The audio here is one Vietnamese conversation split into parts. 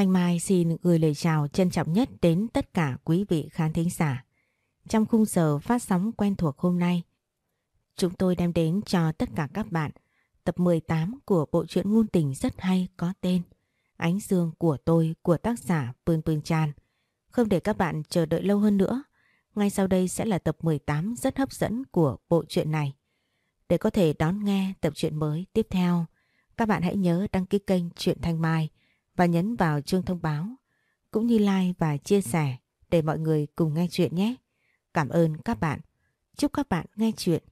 Thanh Mai xin gửi lời chào trân trọng nhất đến tất cả quý vị khán thính giả. Trong khung giờ phát sóng quen thuộc hôm nay, chúng tôi đem đến cho tất cả các bạn tập 18 của bộ truyện ngôn tình rất hay có tên Ánh Dương của tôi của tác giả Pương Pương Tràn Không để các bạn chờ đợi lâu hơn nữa, ngay sau đây sẽ là tập 18 rất hấp dẫn của bộ truyện này. Để có thể đón nghe tập truyện mới tiếp theo, các bạn hãy nhớ đăng ký kênh Truyện Thanh Mai và nhấn vào chuông thông báo, cũng như like và chia sẻ để mọi người cùng nghe chuyện nhé. Cảm ơn các bạn. Chúc các bạn nghe chuyện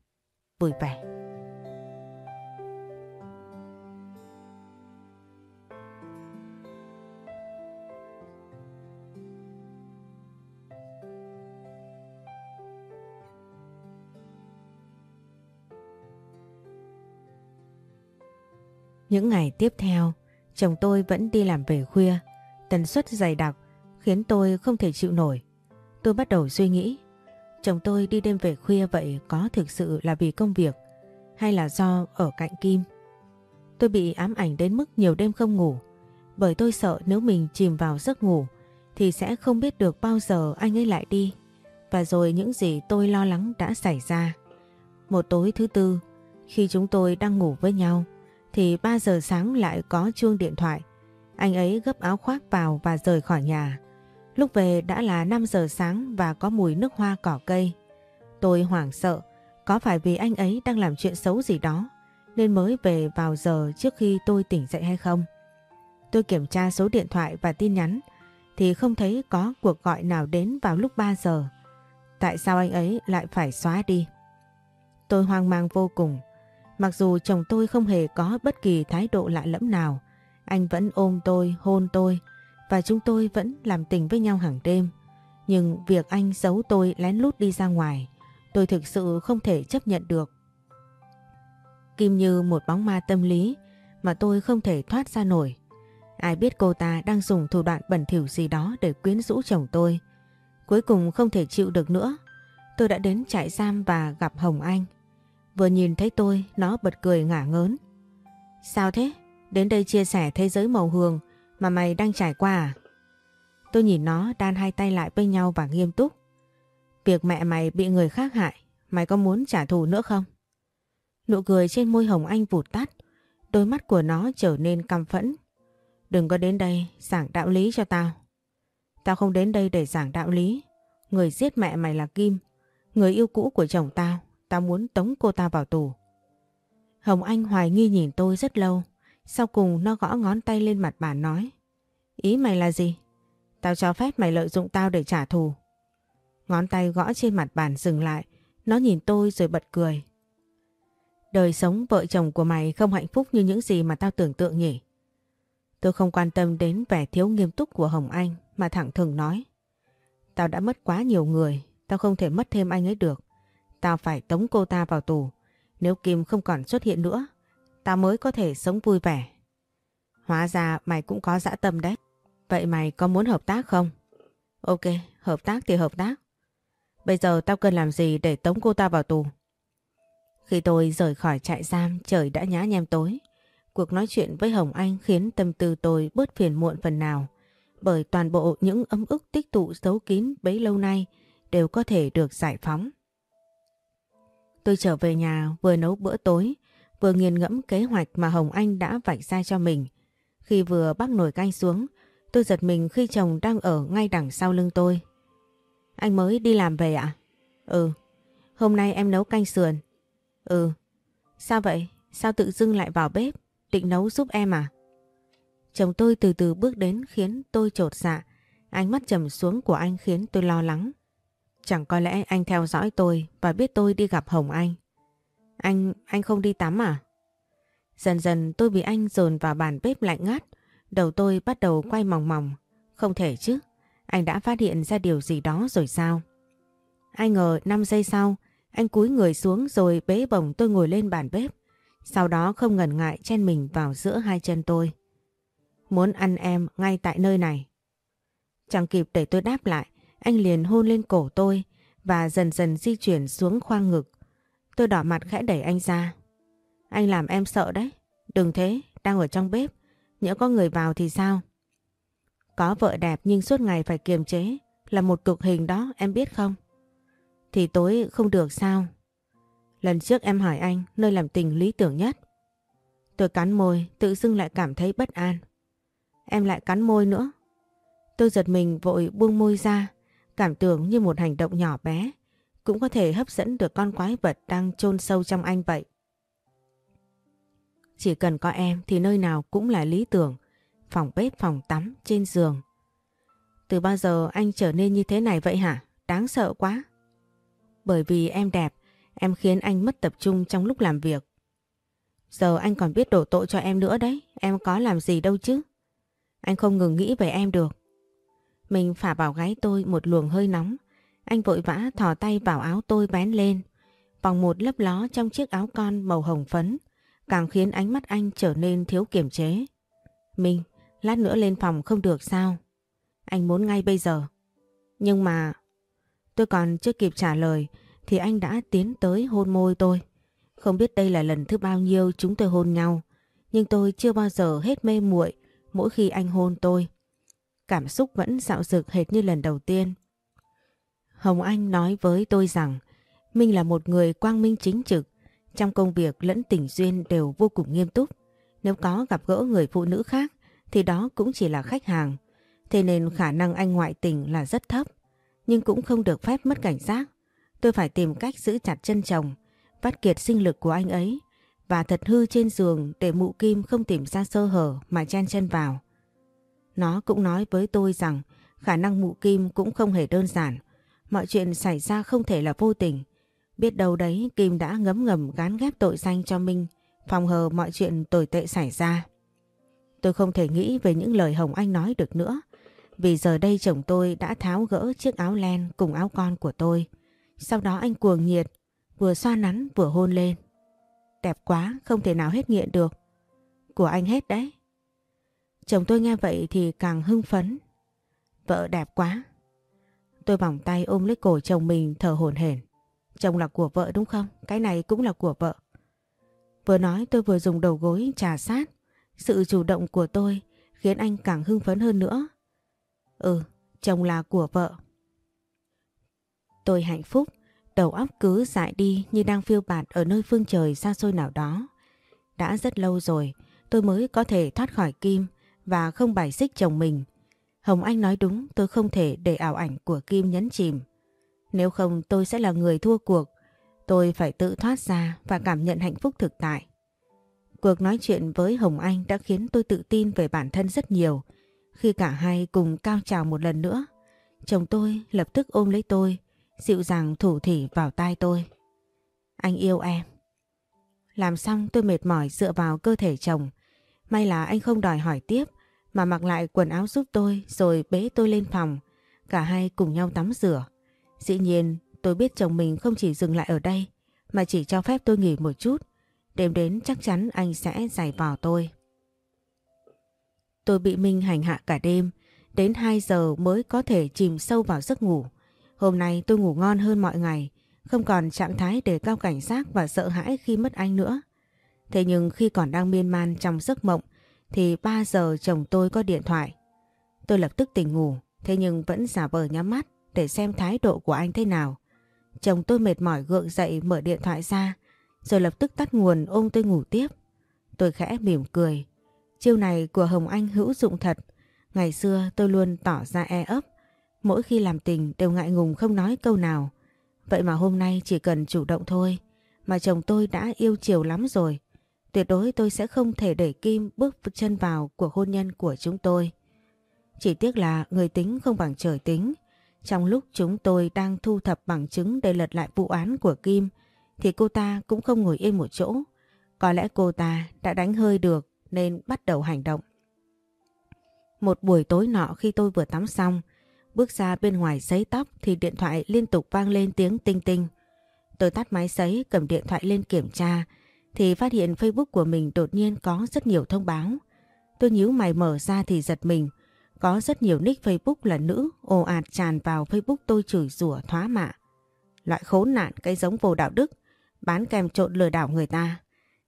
vui vẻ. Những ngày tiếp theo, chồng tôi vẫn đi làm về khuya, tần suất dày đặc khiến tôi không thể chịu nổi. Tôi bắt đầu suy nghĩ, chồng tôi đi đêm về khuya vậy có thực sự là vì công việc hay là do ở cạnh Kim? Tôi bị ám ảnh đến mức nhiều đêm không ngủ, bởi tôi sợ nếu mình chìm vào giấc ngủ thì sẽ không biết được bao giờ anh ấy lại đi. Và rồi những gì tôi lo lắng đã xảy ra. Một tối thứ tư, khi chúng tôi đang ngủ với nhau, thì 3 giờ sáng lại có chuông điện thoại. Anh ấy gấp áo khoác vào và rời khỏi nhà. Lúc về đã là 5 giờ sáng và có mùi nước hoa cỏ cây. Tôi hoảng sợ, có phải vì anh ấy đang làm chuyện xấu gì đó nên mới về vào giờ trước khi tôi tỉnh dậy hay không? Tôi kiểm tra số điện thoại và tin nhắn thì không thấy có cuộc gọi nào đến vào lúc 3 giờ. Tại sao anh ấy lại phải xóa đi? Tôi hoang mang vô cùng. Mặc dù chồng tôi không hề có bất kỳ thái độ lạ lẫm nào, anh vẫn ôm tôi, hôn tôi và chúng tôi vẫn làm tình với nhau hàng đêm. Nhưng việc anh giấu tôi lén lút đi ra ngoài, tôi thực sự không thể chấp nhận được. Kim như một bóng ma tâm lý mà tôi không thể thoát ra nổi. Ai biết cô ta đang dùng thủ đoạn bẩn thỉu gì đó để quyến rũ chồng tôi. Cuối cùng không thể chịu được nữa. Tôi đã đến trại giam và gặp Hồng Anh. Vừa nhìn thấy tôi, nó bật cười ngả ngớn. Sao thế? Đến đây chia sẻ thế giới màu hường mà mày đang trải qua à? Tôi nhìn nó đan hai tay lại với nhau và nghiêm túc. Việc mẹ mày bị người khác hại, mày có muốn trả thù nữa không? Nụ cười trên môi hồng anh vụt tắt, đôi mắt của nó trở nên căm phẫn. Đừng có đến đây giảng đạo lý cho tao. Tao không đến đây để giảng đạo lý. Người giết mẹ mày là Kim, người yêu cũ của chồng tao. Tao muốn tống cô ta vào tù. Hồng Anh hoài nghi nhìn tôi rất lâu. Sau cùng nó gõ ngón tay lên mặt bàn nói. Ý mày là gì? Tao cho phép mày lợi dụng tao để trả thù. Ngón tay gõ trên mặt bàn dừng lại. Nó nhìn tôi rồi bật cười. Đời sống vợ chồng của mày không hạnh phúc như những gì mà tao tưởng tượng nhỉ? Tôi không quan tâm đến vẻ thiếu nghiêm túc của Hồng Anh mà thẳng thừng nói. Tao đã mất quá nhiều người, tao không thể mất thêm anh ấy được. Tao phải tống cô ta vào tù. Nếu Kim không còn xuất hiện nữa, tao mới có thể sống vui vẻ. Hóa ra mày cũng có dã tâm đấy. Vậy mày có muốn hợp tác không? Ok, hợp tác thì hợp tác. Bây giờ tao cần làm gì để tống cô ta vào tù? Khi tôi rời khỏi trại giam, trời đã nhá nhem tối. Cuộc nói chuyện với Hồng Anh khiến tâm tư tôi bớt phiền muộn phần nào. Bởi toàn bộ những ấm ức tích tụ giấu kín bấy lâu nay đều có thể được giải phóng. Tôi trở về nhà vừa nấu bữa tối, vừa nghiền ngẫm kế hoạch mà Hồng Anh đã vạch ra cho mình. Khi vừa bắt nồi canh xuống, tôi giật mình khi chồng đang ở ngay đằng sau lưng tôi. Anh mới đi làm về ạ? À? Ừ. Hôm nay em nấu canh sườn. Ừ. Sao vậy? Sao tự dưng lại vào bếp? Định nấu giúp em à? Chồng tôi từ từ bước đến khiến tôi trột dạ. Ánh mắt trầm xuống của anh khiến tôi lo lắng. Chẳng có lẽ anh theo dõi tôi và biết tôi đi gặp Hồng Anh. Anh, anh không đi tắm à? Dần dần tôi bị anh dồn vào bàn bếp lạnh ngắt. Đầu tôi bắt đầu quay mòng mòng. Không thể chứ. Anh đã phát hiện ra điều gì đó rồi sao? ai ngờ 5 giây sau, anh cúi người xuống rồi bế bổng tôi ngồi lên bàn bếp. Sau đó không ngần ngại chen mình vào giữa hai chân tôi. Muốn ăn em ngay tại nơi này. Chẳng kịp để tôi đáp lại, anh liền hôn lên cổ tôi và dần dần di chuyển xuống khoang ngực. Tôi đỏ mặt khẽ đẩy anh ra. Anh làm em sợ đấy. Đừng thế, đang ở trong bếp. Nhỡ có người vào thì sao? Có vợ đẹp nhưng suốt ngày phải kiềm chế là một cực hình đó em biết không? Thì tối không được sao? Lần trước em hỏi anh nơi làm tình lý tưởng nhất. Tôi cắn môi, tự dưng lại cảm thấy bất an. Em lại cắn môi nữa. Tôi giật mình vội buông môi ra, cảm tưởng như một hành động nhỏ bé, cũng có thể hấp dẫn được con quái vật đang chôn sâu trong anh vậy. Chỉ cần có em thì nơi nào cũng là lý tưởng, phòng bếp, phòng tắm, trên giường. Từ bao giờ anh trở nên như thế này vậy hả? Đáng sợ quá. Bởi vì em đẹp, em khiến anh mất tập trung trong lúc làm việc. Giờ anh còn biết đổ tội cho em nữa đấy, em có làm gì đâu chứ. Anh không ngừng nghĩ về em được. Mình phả vào gáy tôi một luồng hơi nóng. Anh vội vã thò tay vào áo tôi bén lên. Vòng một lấp ló trong chiếc áo con màu hồng phấn càng khiến ánh mắt anh trở nên thiếu kiềm chế. Mình, lát nữa lên phòng không được sao? Anh muốn ngay bây giờ. Nhưng mà... Tôi còn chưa kịp trả lời thì anh đã tiến tới hôn môi tôi. Không biết đây là lần thứ bao nhiêu chúng tôi hôn nhau. Nhưng tôi chưa bao giờ hết mê muội mỗi khi anh hôn tôi. Cảm xúc vẫn dạo dực hệt như lần đầu tiên. Hồng Anh nói với tôi rằng Minh là một người quang minh chính trực, trong công việc lẫn tình duyên đều vô cùng nghiêm túc. Nếu có gặp gỡ người phụ nữ khác thì đó cũng chỉ là khách hàng. Thế nên khả năng anh ngoại tình là rất thấp. Nhưng cũng không được phép mất cảnh giác. Tôi phải tìm cách giữ chặt chân chồng, vắt kiệt sinh lực của anh ấy và thật hư trên giường để mụ kim không tìm ra sơ hở mà chen chân vào. Nó cũng nói với tôi rằng khả năng mụ kim cũng không hề đơn giản. Mọi chuyện xảy ra không thể là vô tình. Biết đâu đấy Kim đã ngấm ngầm gán ghép tội danh cho Minh, phòng hờ mọi chuyện tồi tệ xảy ra. Tôi không thể nghĩ về những lời Hồng Anh nói được nữa. Vì giờ đây chồng tôi đã tháo gỡ chiếc áo len cùng áo con của tôi. Sau đó anh cuồng nhiệt, vừa xoa nắn vừa hôn lên. Đẹp quá, không thể nào hết nghiện được. Của anh hết đấy. Chồng tôi nghe vậy thì càng hưng phấn. Vợ đẹp quá. Tôi vòng tay ôm lấy cổ chồng mình thở hổn hển. Chồng là của vợ đúng không? Cái này cũng là của vợ. Vừa nói tôi vừa dùng đầu gối trà sát. Sự chủ động của tôi khiến anh càng hưng phấn hơn nữa. Ừ, chồng là của vợ. Tôi hạnh phúc, đầu óc cứ dại đi như đang phiêu bạt ở nơi phương trời xa xôi nào đó. Đã rất lâu rồi tôi mới có thể thoát khỏi Kim và không bài xích chồng mình. Hồng Anh nói đúng tôi không thể để ảo ảnh của Kim nhấn chìm. Nếu không tôi sẽ là người thua cuộc. Tôi phải tự thoát ra và cảm nhận hạnh phúc thực tại. Cuộc nói chuyện với Hồng Anh đã khiến tôi tự tin về bản thân rất nhiều. Khi cả hai cùng cao trào một lần nữa, chồng tôi lập tức ôm lấy tôi, dịu dàng thủ thỉ vào tai tôi. Anh yêu em. Làm xong tôi mệt mỏi dựa vào cơ thể chồng. May là anh không đòi hỏi tiếp mà mặc lại quần áo giúp tôi rồi bế tôi lên phòng. Cả hai cùng nhau tắm rửa. Dĩ nhiên tôi biết chồng mình không chỉ dừng lại ở đây mà chỉ cho phép tôi nghỉ một chút. Đêm đến chắc chắn anh sẽ giải vào tôi. Tôi bị Minh hành hạ cả đêm, đến 2 giờ mới có thể chìm sâu vào giấc ngủ. Hôm nay tôi ngủ ngon hơn mọi ngày, không còn trạng thái để cao cảnh giác và sợ hãi khi mất anh nữa. Thế nhưng khi còn đang miên man trong giấc mộng thì 3 giờ chồng tôi có điện thoại. Tôi lập tức tỉnh ngủ, thế nhưng vẫn giả vờ nhắm mắt để xem thái độ của anh thế nào. Chồng tôi mệt mỏi gượng dậy mở điện thoại ra, rồi lập tức tắt nguồn ôm tôi ngủ tiếp. Tôi khẽ mỉm cười. Chiêu này của Hồng Anh hữu dụng thật. Ngày xưa tôi luôn tỏ ra e ấp. Mỗi khi làm tình đều ngại ngùng không nói câu nào. Vậy mà hôm nay chỉ cần chủ động thôi. Mà chồng tôi đã yêu chiều lắm rồi. Tuyệt đối tôi sẽ không thể để Kim bước chân vào cuộc hôn nhân của chúng tôi. Chỉ tiếc là người tính không bằng trời tính. Trong lúc chúng tôi đang thu thập bằng chứng để lật lại vụ án của Kim thì cô ta cũng không ngồi yên một chỗ. Có lẽ cô ta đã đánh hơi được nên bắt đầu hành động. Một buổi tối nọ khi tôi vừa tắm xong, bước ra bên ngoài sấy tóc thì điện thoại liên tục vang lên tiếng tinh tinh. Tôi tắt máy sấy cầm điện thoại lên kiểm tra thì phát hiện Facebook của mình đột nhiên có rất nhiều thông báo. Tôi nhíu mày mở ra thì giật mình. Có rất nhiều nick Facebook là nữ ồ ạt tràn vào Facebook tôi chửi rủa thoá mạ. Loại khốn nạn cây giống vô đạo đức, bán kem trộn lừa đảo người ta.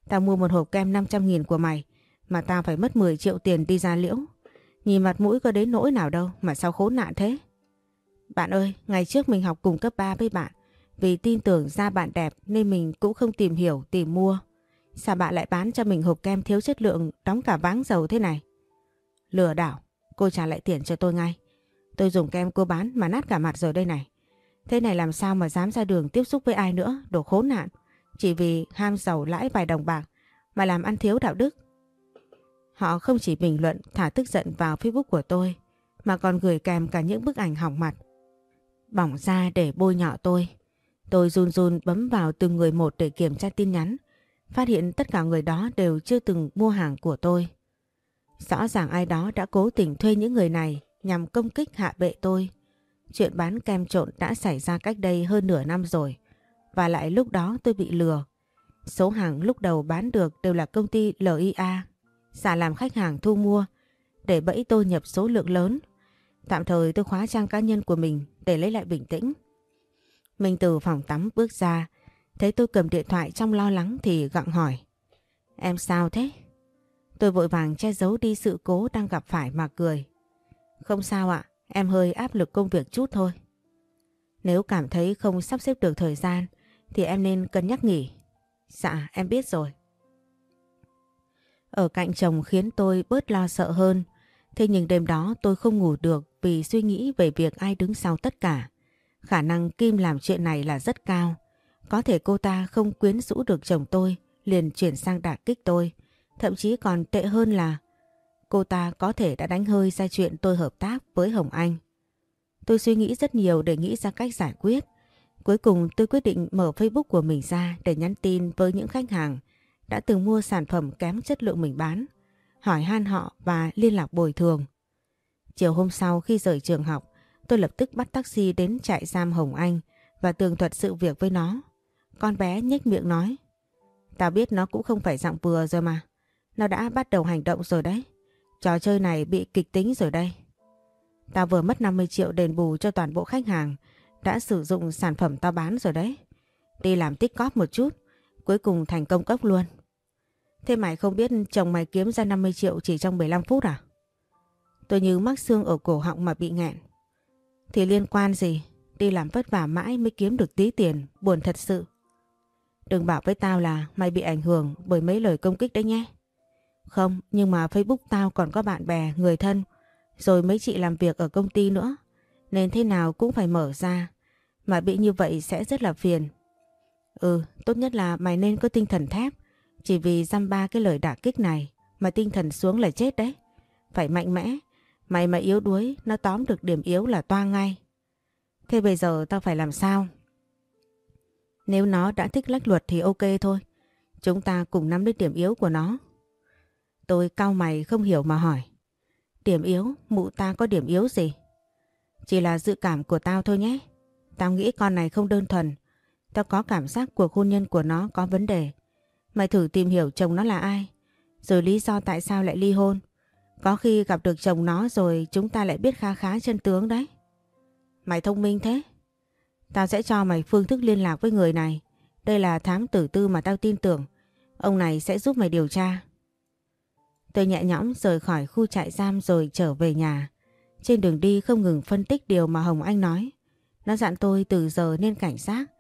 Tao mua một hộp kem 500 nghìn của mày, mà tao phải mất 10 triệu tiền đi ra liễu. Nhìn mặt mũi có đến nỗi nào đâu mà sao khốn nạn thế. Bạn ơi, ngày trước mình học cùng cấp 3 với bạn. Vì tin tưởng ra bạn đẹp nên mình cũng không tìm hiểu, tìm mua. Sao bạn lại bán cho mình hộp kem thiếu chất lượng đóng cả váng dầu thế này? Lừa đảo, cô trả lại tiền cho tôi ngay. Tôi dùng kem cô bán mà nát cả mặt rồi đây này. Thế này làm sao mà dám ra đường tiếp xúc với ai nữa, đồ khốn nạn. Chỉ vì ham giàu lãi vài đồng bạc mà làm ăn thiếu đạo đức. Họ không chỉ bình luận thả tức giận vào Facebook của tôi mà còn gửi kèm cả những bức ảnh hỏng mặt. Bỏng ra để bôi nhọ tôi. Tôi run run bấm vào từng người một để kiểm tra tin nhắn. Phát hiện tất cả người đó đều chưa từng mua hàng của tôi. Rõ ràng ai đó đã cố tình thuê những người này nhằm công kích hạ bệ tôi. Chuyện bán kem trộn đã xảy ra cách đây hơn nửa năm rồi. Và lại lúc đó tôi bị lừa. Số hàng lúc đầu bán được đều là công ty LIA. Giả làm khách hàng thu mua để bẫy tôi nhập số lượng lớn. Tạm thời tôi khóa trang cá nhân của mình để lấy lại bình tĩnh. Mình từ phòng tắm bước ra, thấy tôi cầm điện thoại trong lo lắng thì gặng hỏi. Em sao thế? Tôi vội vàng che giấu đi sự cố đang gặp phải mà cười. Không sao ạ, em hơi áp lực công việc chút thôi. Nếu cảm thấy không sắp xếp được thời gian thì em nên cân nhắc nghỉ. Dạ, em biết rồi. Ở cạnh chồng khiến tôi bớt lo sợ hơn. Thế nhưng đêm đó tôi không ngủ được vì suy nghĩ về việc ai đứng sau tất cả. Khả năng Kim làm chuyện này là rất cao. Có thể cô ta không quyến rũ được chồng tôi, liền chuyển sang đả kích tôi. Thậm chí còn tệ hơn là cô ta có thể đã đánh hơi ra chuyện tôi hợp tác với Hồng Anh. Tôi suy nghĩ rất nhiều để nghĩ ra cách giải quyết. Cuối cùng tôi quyết định mở Facebook của mình ra để nhắn tin với những khách hàng đã từng mua sản phẩm kém chất lượng mình bán, hỏi han họ và liên lạc bồi thường. Chiều hôm sau khi rời trường học, tôi lập tức bắt taxi đến trại giam Hồng Anh và tường thuật sự việc với nó. Con bé nhếch miệng nói, tao biết nó cũng không phải dạng vừa rồi mà, nó đã bắt đầu hành động rồi đấy. Trò chơi này bị kịch tính rồi đây. Tao vừa mất 50 triệu đền bù cho toàn bộ khách hàng đã sử dụng sản phẩm tao bán rồi đấy. Đi làm tích cóp một chút, cuối cùng thành công cốc luôn. Thế mày không biết chồng mày kiếm ra 50 triệu chỉ trong 15 phút à? Tôi như mắc xương ở cổ họng mà bị nghẹn. Thì liên quan gì? Đi làm vất vả mãi mới kiếm được tí tiền, buồn thật sự. Đừng bảo với tao là mày bị ảnh hưởng bởi mấy lời công kích đấy nhé. Không, nhưng mà Facebook tao còn có bạn bè, người thân, rồi mấy chị làm việc ở công ty nữa. Nên thế nào cũng phải mở ra, mà bị như vậy sẽ rất là phiền. Ừ, tốt nhất là mày nên có tinh thần thép, chỉ vì dăm ba cái lời đả kích này mà tinh thần xuống là chết đấy. Phải mạnh mẽ, mày mà yếu đuối, nó tóm được điểm yếu là toa ngay. Thế bây giờ tao phải làm sao? Nếu nó đã thích lách luật thì ok thôi. Chúng ta cùng nắm lấy điểm yếu của nó. Tôi cao mày không hiểu mà hỏi. Điểm yếu? Mụ ta có điểm yếu gì? Chỉ là dự cảm của tao thôi nhé. Tao nghĩ con này không đơn thuần. Tao có cảm giác cuộc hôn nhân của nó có vấn đề. Mày thử tìm hiểu chồng nó là ai. Rồi lý do tại sao lại ly hôn. Có khi gặp được chồng nó rồi chúng ta lại biết khá khá chân tướng đấy. Mày thông minh thế. Tao sẽ cho mày phương thức liên lạc với người này. Đây là thám tử tư mà tao tin tưởng. Ông này sẽ giúp mày điều tra. Tôi nhẹ nhõm rời khỏi khu trại giam rồi trở về nhà. Trên đường đi không ngừng phân tích điều mà Hồng Anh nói. Nó dặn tôi từ giờ nên cảnh giác,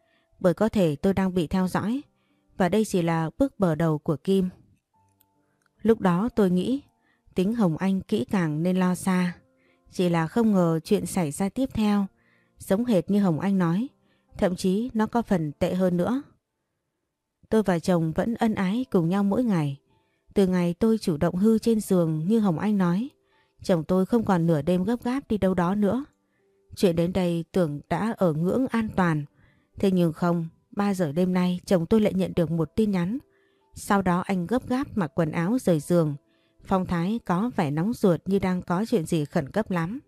bởi có thể tôi đang bị theo dõi và đây chỉ là bước bờ đầu của Kim. Lúc đó tôi nghĩ, tính Hồng Anh kỹ càng nên lo xa. Chỉ là không ngờ chuyện xảy ra tiếp theo giống hệt như Hồng Anh nói thậm chí nó có phần tệ hơn nữa. Tôi và chồng vẫn ân ái cùng nhau mỗi ngày. Từ ngày tôi chủ động hư trên giường như Hồng Anh nói chồng tôi không còn nửa đêm gấp gáp đi đâu đó nữa. Chuyện đến đây tưởng đã ở ngưỡng an toàn Thế nhưng không, 3 giờ đêm nay chồng tôi lại nhận được một tin nhắn. Sau đó anh gấp gáp mặc quần áo rời giường. Phong thái có vẻ nóng ruột như đang có chuyện gì khẩn cấp lắm.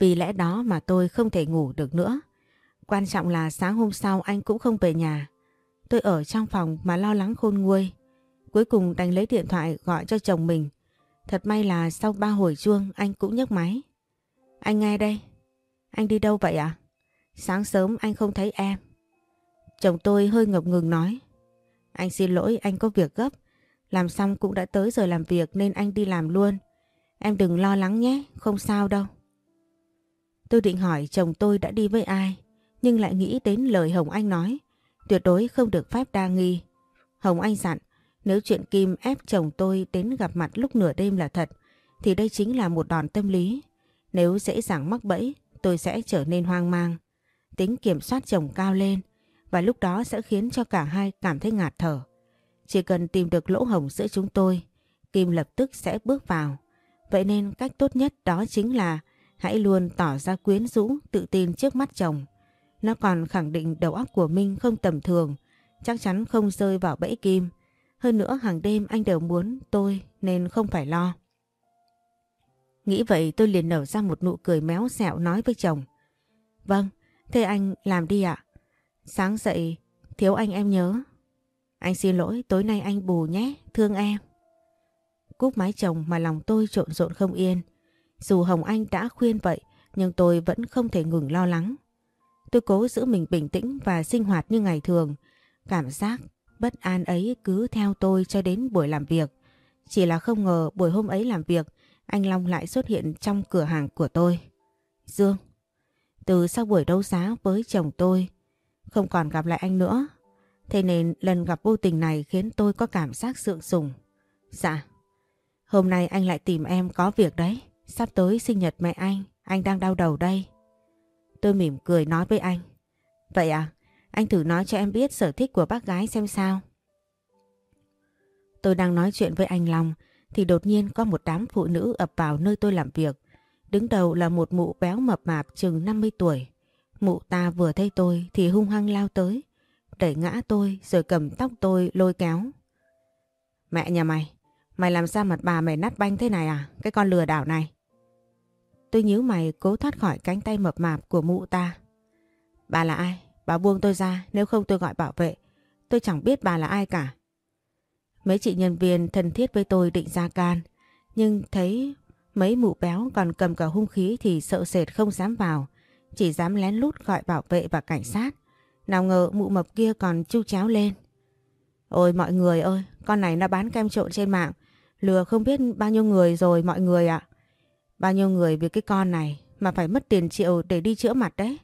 Vì lẽ đó mà tôi không thể ngủ được nữa. Quan trọng là sáng hôm sau anh cũng không về nhà. Tôi ở trong phòng mà lo lắng khôn nguôi. Cuối cùng đành lấy điện thoại gọi cho chồng mình. Thật may là sau ba hồi chuông anh cũng nhấc máy. Anh nghe đây. Anh đi đâu vậy ạ? À? Sáng sớm anh không thấy em. Chồng tôi hơi ngập ngừng nói. Anh xin lỗi anh có việc gấp. Làm xong cũng đã tới giờ làm việc nên anh đi làm luôn. Em đừng lo lắng nhé, không sao đâu. Tôi định hỏi chồng tôi đã đi với ai, nhưng lại nghĩ đến lời Hồng Anh nói. Tuyệt đối không được phép đa nghi. Hồng Anh dặn, nếu chuyện Kim ép chồng tôi đến gặp mặt lúc nửa đêm là thật, thì đây chính là một đòn tâm lý. Nếu dễ dàng mắc bẫy, tôi sẽ trở nên hoang mang. Tính kiểm soát chồng cao lên, và lúc đó sẽ khiến cho cả hai cảm thấy ngạt thở. Chỉ cần tìm được lỗ hổng giữa chúng tôi, Kim lập tức sẽ bước vào. Vậy nên cách tốt nhất đó chính là hãy luôn tỏ ra quyến rũ, tự tin trước mắt chồng. Nó còn khẳng định đầu óc của Minh không tầm thường, chắc chắn không rơi vào bẫy Kim. Hơn nữa hàng đêm anh đều muốn tôi nên không phải lo. Nghĩ vậy tôi liền nở ra một nụ cười méo xẹo nói với chồng. Vâng, thế anh làm đi ạ. Sáng dậy, thiếu anh em nhớ. Anh xin lỗi, tối nay anh bù nhé, thương em. Cúp mái chồng mà lòng tôi trộn rộn không yên. Dù Hồng Anh đã khuyên vậy, nhưng tôi vẫn không thể ngừng lo lắng. Tôi cố giữ mình bình tĩnh và sinh hoạt như ngày thường. Cảm giác bất an ấy cứ theo tôi cho đến buổi làm việc. Chỉ là không ngờ buổi hôm ấy làm việc, anh Long lại xuất hiện trong cửa hàng của tôi. Dương, từ sau buổi đấu giá với chồng tôi, không còn gặp lại anh nữa. Thế nên lần gặp vô tình này khiến tôi có cảm giác sượng sùng. Dạ, hôm nay anh lại tìm em có việc đấy. Sắp tới sinh nhật mẹ anh, anh đang đau đầu đây. Tôi mỉm cười nói với anh. Vậy à, anh thử nói cho em biết sở thích của bác gái xem sao. Tôi đang nói chuyện với anh Long thì đột nhiên có một đám phụ nữ ập vào nơi tôi làm việc. Đứng đầu là một mụ béo mập mạp chừng 50 tuổi. Mụ ta vừa thấy tôi thì hung hăng lao tới, đẩy ngã tôi rồi cầm tóc tôi lôi kéo. Mẹ nhà mày, mày làm sao mặt bà mày nát banh thế này à, cái con lừa đảo này. Tôi nhíu mày cố thoát khỏi cánh tay mập mạp của mụ ta. Bà là ai? Bà buông tôi ra, nếu không tôi gọi bảo vệ. Tôi chẳng biết bà là ai cả. Mấy chị nhân viên thân thiết với tôi định ra can, nhưng thấy mấy mụ béo còn cầm cả hung khí thì sợ sệt không dám vào, chỉ dám lén lút gọi bảo vệ và cảnh sát. Nào ngờ mụ mập kia còn chu cháo lên. Ôi mọi người ơi, con này nó bán kem trộn trên mạng, lừa không biết bao nhiêu người rồi mọi người ạ. Bao nhiêu người vì cái con này mà phải mất tiền triệu để đi chữa mặt đấy.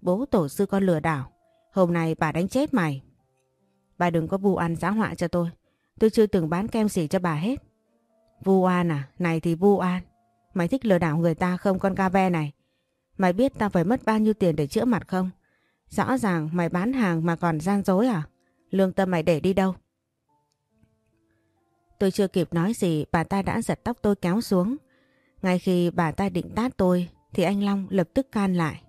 Bố tổ sư con lừa đảo, hôm nay bà đánh chết mày. Bà đừng có vu ăn giá họa cho tôi. Tôi chưa từng bán kem gì cho bà hết. Vu an à? Này thì vu an, Mày thích lừa đảo người ta không con ca ve này? Mày biết tao phải mất bao nhiêu tiền để chữa mặt không? Rõ ràng mày bán hàng mà còn gian dối à? Lương tâm mày để đi đâu? Tôi chưa kịp nói gì bà ta đã giật tóc tôi kéo xuống. Ngay khi bà ta định tát tôi thì anh Long lập tức can lại.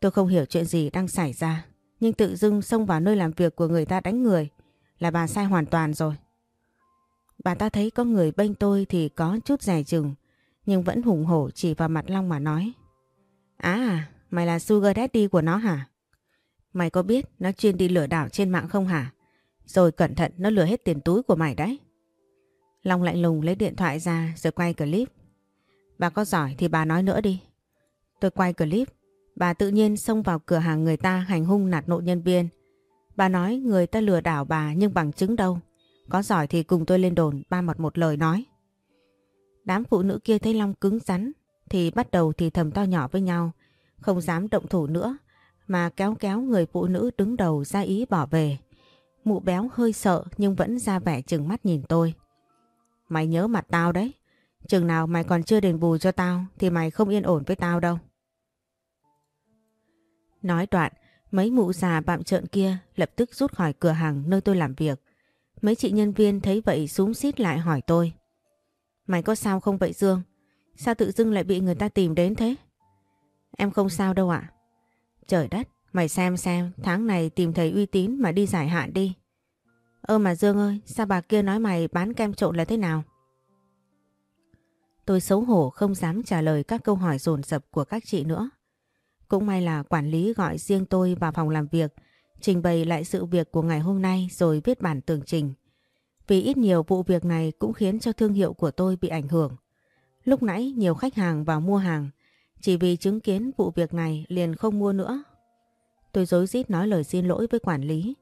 Tôi không hiểu chuyện gì đang xảy ra nhưng tự dưng xông vào nơi làm việc của người ta đánh người là bà sai hoàn toàn rồi. Bà ta thấy có người bênh tôi thì có chút rẻ chừng nhưng vẫn hùng hổ chỉ vào mặt Long mà nói. À, mày là sugar daddy của nó hả? Mày có biết nó chuyên đi lừa đảo trên mạng không hả? Rồi cẩn thận nó lừa hết tiền túi của mày đấy. Long lạnh lùng lấy điện thoại ra rồi quay clip. Bà có giỏi thì bà nói nữa đi. Tôi quay clip. Bà tự nhiên xông vào cửa hàng người ta hành hung nạt nộ nhân viên. Bà nói người ta lừa đảo bà nhưng bằng chứng đâu. Có giỏi thì cùng tôi lên đồn, ba mặt một lời nói. Đám phụ nữ kia thấy Long cứng rắn, thì bắt đầu thì thầm to nhỏ với nhau. Không dám động thủ nữa, mà kéo kéo người phụ nữ đứng đầu ra ý bỏ về. Mụ béo hơi sợ nhưng vẫn ra vẻ chừng mắt nhìn tôi. Mày nhớ mặt tao đấy. Chừng nào mày còn chưa đền bù cho tao thì mày không yên ổn với tao đâu. Nói đoạn, mấy mụ già bạm trợn kia lập tức rút khỏi cửa hàng nơi tôi làm việc. Mấy chị nhân viên thấy vậy súng xít lại hỏi tôi. Mày có sao không vậy Dương? Sao tự dưng lại bị người ta tìm đến thế? Em không sao đâu ạ. Trời đất, mày xem xem tháng này tìm thấy uy tín mà đi giải hạn đi. Ơ mà Dương ơi, sao bà kia nói mày bán kem trộn là thế nào? Tôi xấu hổ không dám trả lời các câu hỏi dồn dập của các chị nữa. Cũng may là quản lý gọi riêng tôi vào phòng làm việc, trình bày lại sự việc của ngày hôm nay rồi viết bản tường trình. Vì ít nhiều vụ việc này cũng khiến cho thương hiệu của tôi bị ảnh hưởng. Lúc nãy nhiều khách hàng vào mua hàng, chỉ vì chứng kiến vụ việc này liền không mua nữa. Tôi dối rít nói lời xin lỗi với quản lý.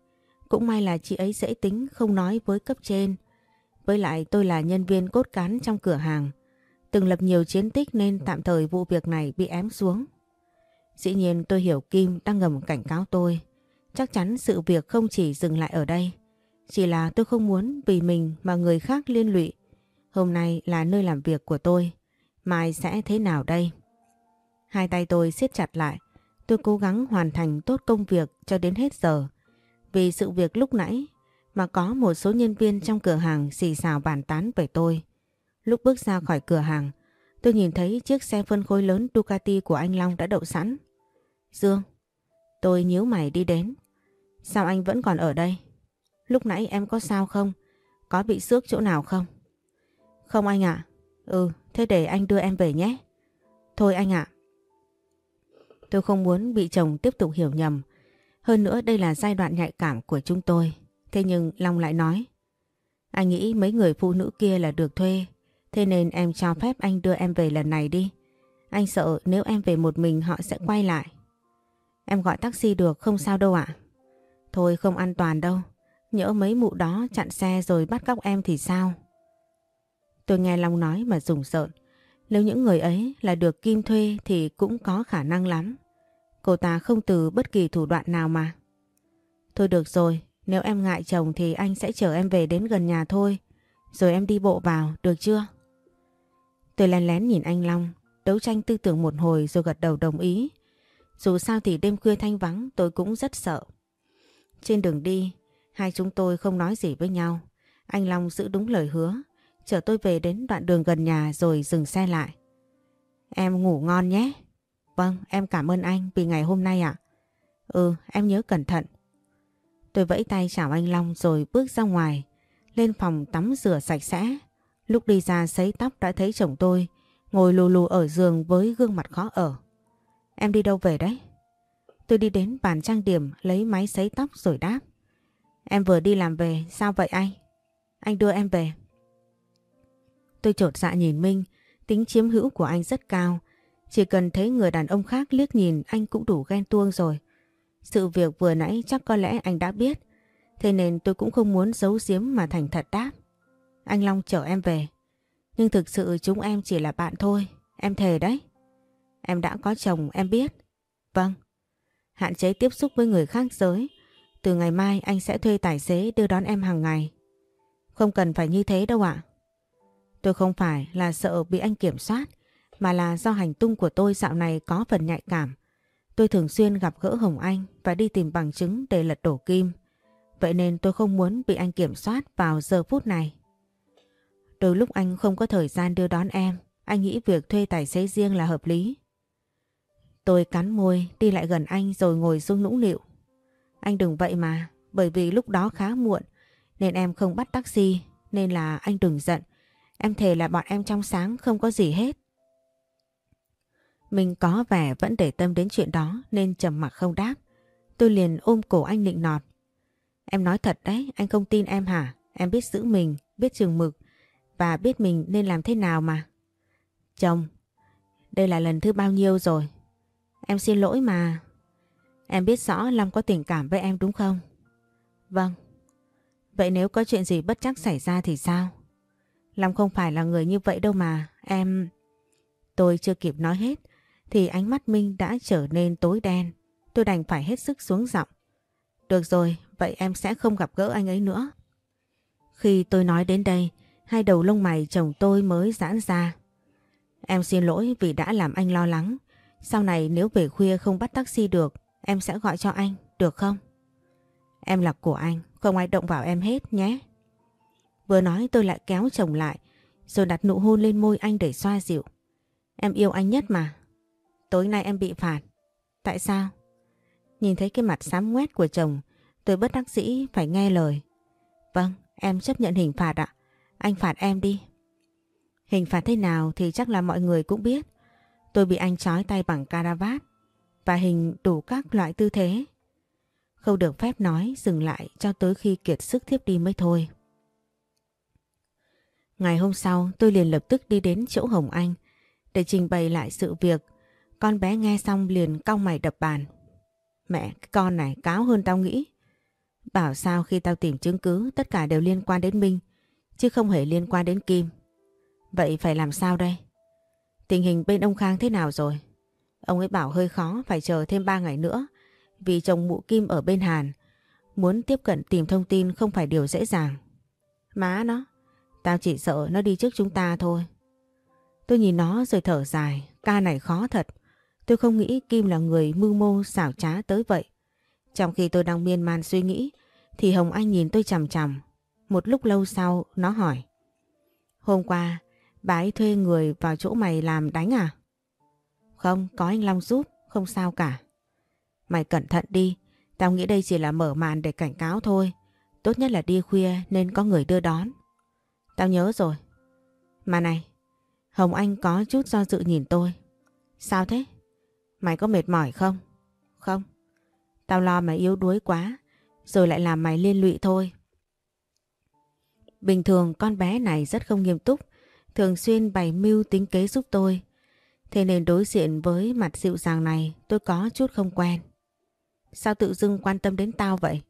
Cũng may là chị ấy dễ tính không nói với cấp trên. Với lại tôi là nhân viên cốt cán trong cửa hàng từng lập nhiều chiến tích nên tạm thời vụ việc này bị ém xuống. Dĩ nhiên tôi hiểu Kim đang ngầm cảnh cáo tôi. Chắc chắn sự việc không chỉ dừng lại ở đây. Chỉ là tôi không muốn vì mình mà người khác liên lụy. Hôm nay là nơi làm việc của tôi. Mai sẽ thế nào đây? Hai tay tôi siết chặt lại. Tôi cố gắng hoàn thành tốt công việc cho đến hết giờ. Vì sự việc lúc nãy mà có một số nhân viên trong cửa hàng xì xào bàn tán về tôi. Lúc bước ra khỏi cửa hàng, tôi nhìn thấy chiếc xe phân khối lớn Ducati của anh Long đã đậu sẵn. Dương, tôi nhíu mày đi đến. Sao anh vẫn còn ở đây? Lúc nãy em có sao không? Có bị xước chỗ nào không? Không anh ạ. Ừ, thế để anh đưa em về nhé. Thôi anh ạ. Tôi không muốn bị chồng tiếp tục hiểu nhầm. Hơn nữa đây là giai đoạn nhạy cảm của chúng tôi. Thế nhưng Long lại nói. Anh nghĩ mấy người phụ nữ kia là được thuê. Thế nên em cho phép anh đưa em về lần này đi. Anh sợ nếu em về một mình họ sẽ quay lại. Em gọi taxi được không sao đâu ạ. Thôi không an toàn đâu. Nhỡ mấy mụ đó chặn xe rồi bắt cóc em thì sao? Tôi nghe Long nói mà rùng rợn. Nếu những người ấy là được Kim thuê thì cũng có khả năng lắm. Cô ta không từ bất kỳ thủ đoạn nào mà. Thôi được rồi, nếu em ngại chồng thì anh sẽ chở em về đến gần nhà thôi. Rồi em đi bộ vào, được chưa? Tôi lén lén nhìn anh Long, đấu tranh tư tưởng một hồi rồi gật đầu đồng ý. Dù sao thì đêm khuya thanh vắng tôi cũng rất sợ. Trên đường đi, hai chúng tôi không nói gì với nhau. Anh Long giữ đúng lời hứa, chở tôi về đến đoạn đường gần nhà rồi dừng xe lại. Em ngủ ngon nhé. Vâng, em cảm ơn anh vì ngày hôm nay ạ. Ừ, em nhớ cẩn thận. Tôi vẫy tay chào anh Long rồi bước ra ngoài, lên phòng tắm rửa sạch sẽ. Lúc đi ra sấy tóc đã thấy chồng tôi ngồi lù lù ở giường với gương mặt khó ở. Em đi đâu về đấy? Tôi đi đến bàn trang điểm lấy máy sấy tóc rồi đáp. Em vừa đi làm về, sao vậy anh? Anh đưa em về. Tôi trột dạ nhìn Minh, tính chiếm hữu của anh rất cao. Chỉ cần thấy người đàn ông khác liếc nhìn anh cũng đủ ghen tuông rồi. Sự việc vừa nãy chắc có lẽ anh đã biết. Thế nên tôi cũng không muốn giấu giếm mà thành thật đáp. Anh Long chở em về. Nhưng thực sự chúng em chỉ là bạn thôi. Em thề đấy. Em đã có chồng, em biết. Vâng. Hạn chế tiếp xúc với người khác giới. Từ ngày mai anh sẽ thuê tài xế đưa đón em hàng ngày. Không cần phải như thế đâu ạ. Tôi không phải là sợ bị anh kiểm soát, mà là do hành tung của tôi dạo này có phần nhạy cảm. Tôi thường xuyên gặp gỡ Hồng Anh và đi tìm bằng chứng để lật đổ Kim. Vậy nên tôi không muốn bị anh kiểm soát vào giờ phút này. Đôi lúc anh không có thời gian đưa đón em, anh nghĩ việc thuê tài xế riêng là hợp lý. Tôi cắn môi đi lại gần anh rồi ngồi xuống nũng nịu. Anh đừng vậy mà, bởi vì lúc đó khá muộn nên em không bắt taxi nên là anh đừng giận. Em thề là bọn em trong sáng không có gì hết. Mình có vẻ vẫn để tâm đến chuyện đó nên trầm mặc không đáp. Tôi liền ôm cổ anh nịnh nọt. Em nói thật đấy, anh không tin em hả? Em biết giữ mình, biết trường mực và biết mình nên làm thế nào mà. Chồng, đây là lần thứ bao nhiêu rồi? Em xin lỗi mà. Em biết rõ Long có tình cảm với em đúng không? Vâng. Vậy nếu có chuyện gì bất chắc xảy ra thì sao? Long không phải là người như vậy đâu mà, em... Tôi chưa kịp nói hết thì ánh mắt Minh đã trở nên tối đen. Tôi đành phải hết sức xuống giọng. Được rồi, vậy em sẽ không gặp gỡ anh ấy nữa. Khi tôi nói đến đây, hai đầu lông mày chồng tôi mới giãn ra. Em xin lỗi vì đã làm anh lo lắng. Sau này nếu về khuya không bắt taxi được, em sẽ gọi cho anh, được không? Em là của anh, không ai động vào em hết nhé. Vừa nói tôi lại kéo chồng lại, rồi đặt nụ hôn lên môi anh để xoa dịu. Em yêu anh nhất mà. Tối nay em bị phạt. Tại sao? Nhìn thấy cái mặt xám ngoét của chồng, tôi bất đắc dĩ phải nghe lời. Vâng, em chấp nhận hình phạt ạ. Anh phạt em đi. Hình phạt thế nào thì chắc là mọi người cũng biết. Tôi bị anh trói tay bằng caravat và hình đủ các loại tư thế. Không được phép nói dừng lại cho tới khi kiệt sức thiếp đi mới thôi. Ngày hôm sau tôi liền lập tức đi đến chỗ Hồng Anh để trình bày lại sự việc. Con bé nghe xong liền cong mày đập bàn. Mẹ, cái con này cáo hơn tao nghĩ. Bảo sao khi tao tìm chứng cứ tất cả đều liên quan đến Minh chứ không hề liên quan đến Kim. Vậy phải làm sao đây? Tình hình bên ông Khang thế nào rồi? Ông ấy bảo hơi khó phải chờ thêm 3 ngày nữa vì chồng mụ Kim ở bên Hàn. Muốn tiếp cận tìm thông tin không phải điều dễ dàng. Má nó, tao chỉ sợ nó đi trước chúng ta thôi. Tôi nhìn nó rồi thở dài, ca này khó thật. Tôi không nghĩ Kim là người mưu mô xảo trá tới vậy. Trong khi tôi đang miên man suy nghĩ thì Hồng Anh nhìn tôi chằm chằm. Một lúc lâu sau nó hỏi. Hôm qua bà ấy thuê người vào chỗ mày làm đánh à? Không, có anh Long giúp, không sao cả. Mày cẩn thận đi, tao nghĩ đây chỉ là mở màn để cảnh cáo thôi. Tốt nhất là đi khuya nên có người đưa đón. Tao nhớ rồi. Mà này, Hồng Anh có chút do dự nhìn tôi. Sao thế? Mày có mệt mỏi không? Không. Tao lo mày yếu đuối quá, rồi lại làm mày liên lụy thôi. Bình thường con bé này rất không nghiêm túc, thường xuyên bày mưu tính kế giúp tôi. Thế nên đối diện với mặt dịu dàng này tôi có chút không quen. Sao tự dưng quan tâm đến tao vậy?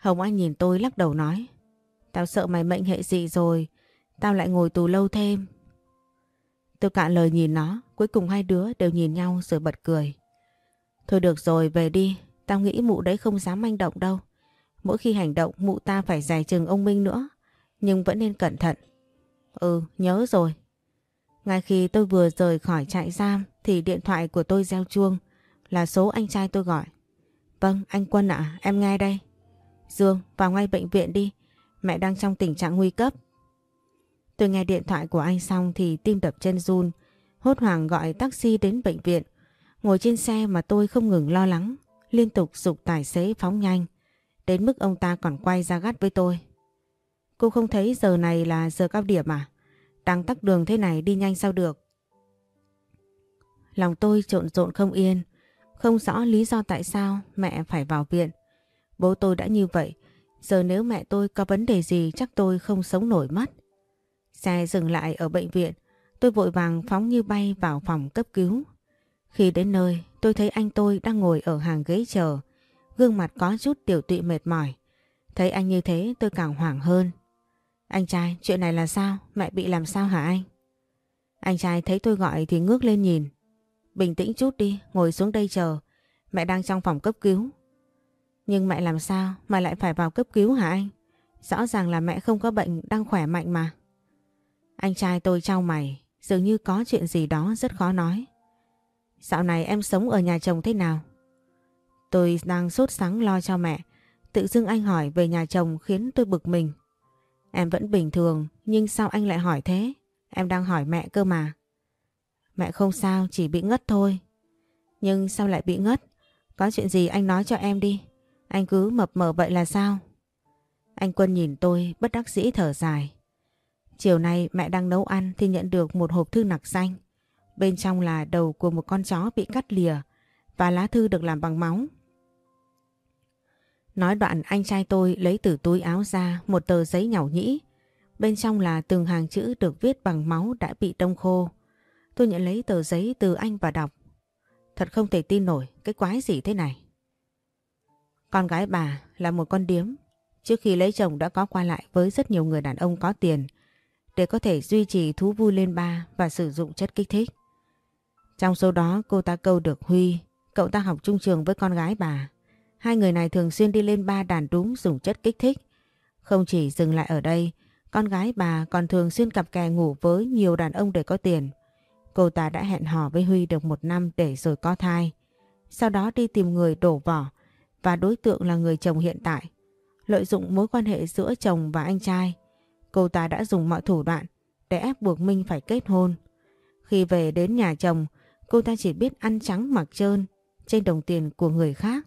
Hồng Anh nhìn tôi lắc đầu nói. Tao sợ mày mệnh hệ gì rồi, tao lại ngồi tù lâu thêm. Tôi cạn lời nhìn nó, cuối cùng hai đứa đều nhìn nhau rồi bật cười. Thôi được rồi, về đi, tao nghĩ mụ đấy không dám manh động đâu. Mỗi khi hành động mụ ta phải giải trừng ông Minh nữa, nhưng vẫn nên cẩn thận. Ừ, nhớ rồi. Ngay khi tôi vừa rời khỏi trại giam thì điện thoại của tôi reo chuông là số anh trai tôi gọi. Vâng, anh Quân ạ, em nghe đây. Dương, vào ngay bệnh viện đi, mẹ đang trong tình trạng nguy cấp. Tôi nghe điện thoại của anh xong thì tim đập chân run, hốt hoảng gọi taxi đến bệnh viện. Ngồi trên xe mà tôi không ngừng lo lắng, liên tục dục tài xế phóng nhanh, đến mức ông ta còn quay ra gắt với tôi. Cô không thấy giờ này là giờ cao điểm à? Đang tắc đường thế này đi nhanh sao được? Lòng tôi trộn rộn không yên, không rõ lý do tại sao mẹ phải vào viện. Bố tôi đã như vậy, giờ nếu mẹ tôi có vấn đề gì chắc tôi không sống nổi mất. Xe dừng lại ở bệnh viện, tôi vội vàng phóng như bay vào phòng cấp cứu. Khi đến nơi, tôi thấy anh tôi đang ngồi ở hàng ghế chờ, gương mặt có chút tiểu tụy mệt mỏi. Thấy anh như thế tôi càng hoảng hơn. Anh trai, chuyện này là sao? Mẹ bị làm sao hả anh? Anh trai thấy tôi gọi thì ngước lên nhìn. Bình tĩnh chút đi, ngồi xuống đây chờ. Mẹ đang trong phòng cấp cứu. Nhưng mẹ làm sao mà lại phải vào cấp cứu hả anh? Rõ ràng là mẹ không có bệnh, đang khỏe mạnh mà. Anh trai tôi trao mày, dường như có chuyện gì đó rất khó nói. Dạo này em sống ở nhà chồng thế nào? Tôi đang sốt sắng lo cho mẹ. Tự dưng anh hỏi về nhà chồng khiến tôi bực mình. Em vẫn bình thường, nhưng sao anh lại hỏi thế? Em đang hỏi mẹ cơ mà. Mẹ không sao, chỉ bị ngất thôi. Nhưng sao lại bị ngất? Có chuyện gì anh nói cho em đi. Anh cứ mập mờ vậy là sao? Anh Quân nhìn tôi bất đắc dĩ thở dài. Chiều nay mẹ đang nấu ăn thì nhận được một hộp thư nặc xanh. Bên trong là đầu của một con chó bị cắt lìa và lá thư được làm bằng máu. Nói đoạn anh trai tôi lấy từ túi áo ra một tờ giấy nhỏ nhĩ. Bên trong là từng hàng chữ được viết bằng máu đã bị đông khô. Tôi nhận lấy tờ giấy từ anh và đọc. Thật không thể tin nổi cái quái gì thế này. Con gái bà là một con điếm. Trước khi lấy chồng đã có qua lại với rất nhiều người đàn ông có tiền để có thể duy trì thú vui lên ba và sử dụng chất kích thích. Trong số đó cô ta câu được Huy, cậu ta học chung trường với con gái bà. Hai người này thường xuyên đi lên ba đàn đúng dùng chất kích thích. Không chỉ dừng lại ở đây, con gái bà còn thường xuyên cặp kè ngủ với nhiều đàn ông để có tiền. Cô ta đã hẹn hò với Huy được một năm để rồi có thai. Sau đó đi tìm người đổ vỏ và đối tượng là người chồng hiện tại. Lợi dụng mối quan hệ giữa chồng và anh trai, cô ta đã dùng mọi thủ đoạn để ép buộc Minh phải kết hôn. Khi về đến nhà chồng, cô ta chỉ biết ăn trắng mặc trơn trên đồng tiền của người khác.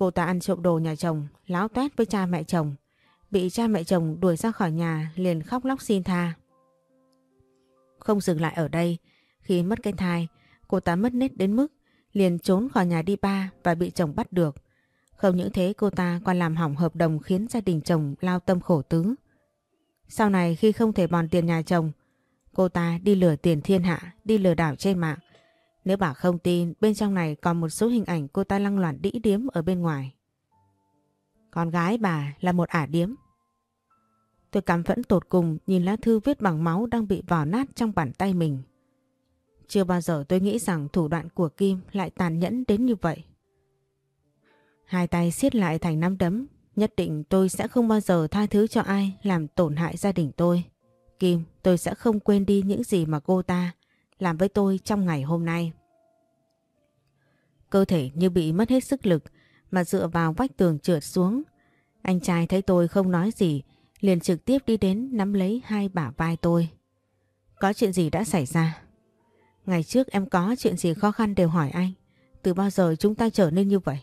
Cô ta ăn trộm đồ nhà chồng, láo tét với cha mẹ chồng. Bị cha mẹ chồng đuổi ra khỏi nhà liền khóc lóc xin tha. Không dừng lại ở đây, khi mất cái thai, cô ta mất nết đến mức liền trốn khỏi nhà đi ba và bị chồng bắt được. Không những thế cô ta còn làm hỏng hợp đồng khiến gia đình chồng lao tâm khổ tứ. Sau này khi không thể bòn tiền nhà chồng, cô ta đi lừa tiền thiên hạ, đi lừa đảo trên mạng. Nếu bà không tin, bên trong này còn một số hình ảnh cô ta lăng loạn đĩ điếm ở bên ngoài. Con gái bà là một ả điếm. Tôi cảm phẫn tột cùng nhìn lá thư viết bằng máu đang bị vò nát trong bàn tay mình. Chưa bao giờ tôi nghĩ rằng thủ đoạn của Kim lại tàn nhẫn đến như vậy. Hai tay siết lại thành nắm đấm, nhất định tôi sẽ không bao giờ tha thứ cho ai làm tổn hại gia đình tôi. Kim, tôi sẽ không quên đi những gì mà cô ta làm với tôi trong ngày hôm nay. Cơ thể như bị mất hết sức lực mà dựa vào vách tường trượt xuống. Anh trai thấy tôi không nói gì, liền trực tiếp đi đến nắm lấy hai bả vai tôi. Có chuyện gì đã xảy ra? Ngày trước em có chuyện gì khó khăn đều hỏi anh. Từ bao giờ chúng ta trở nên như vậy?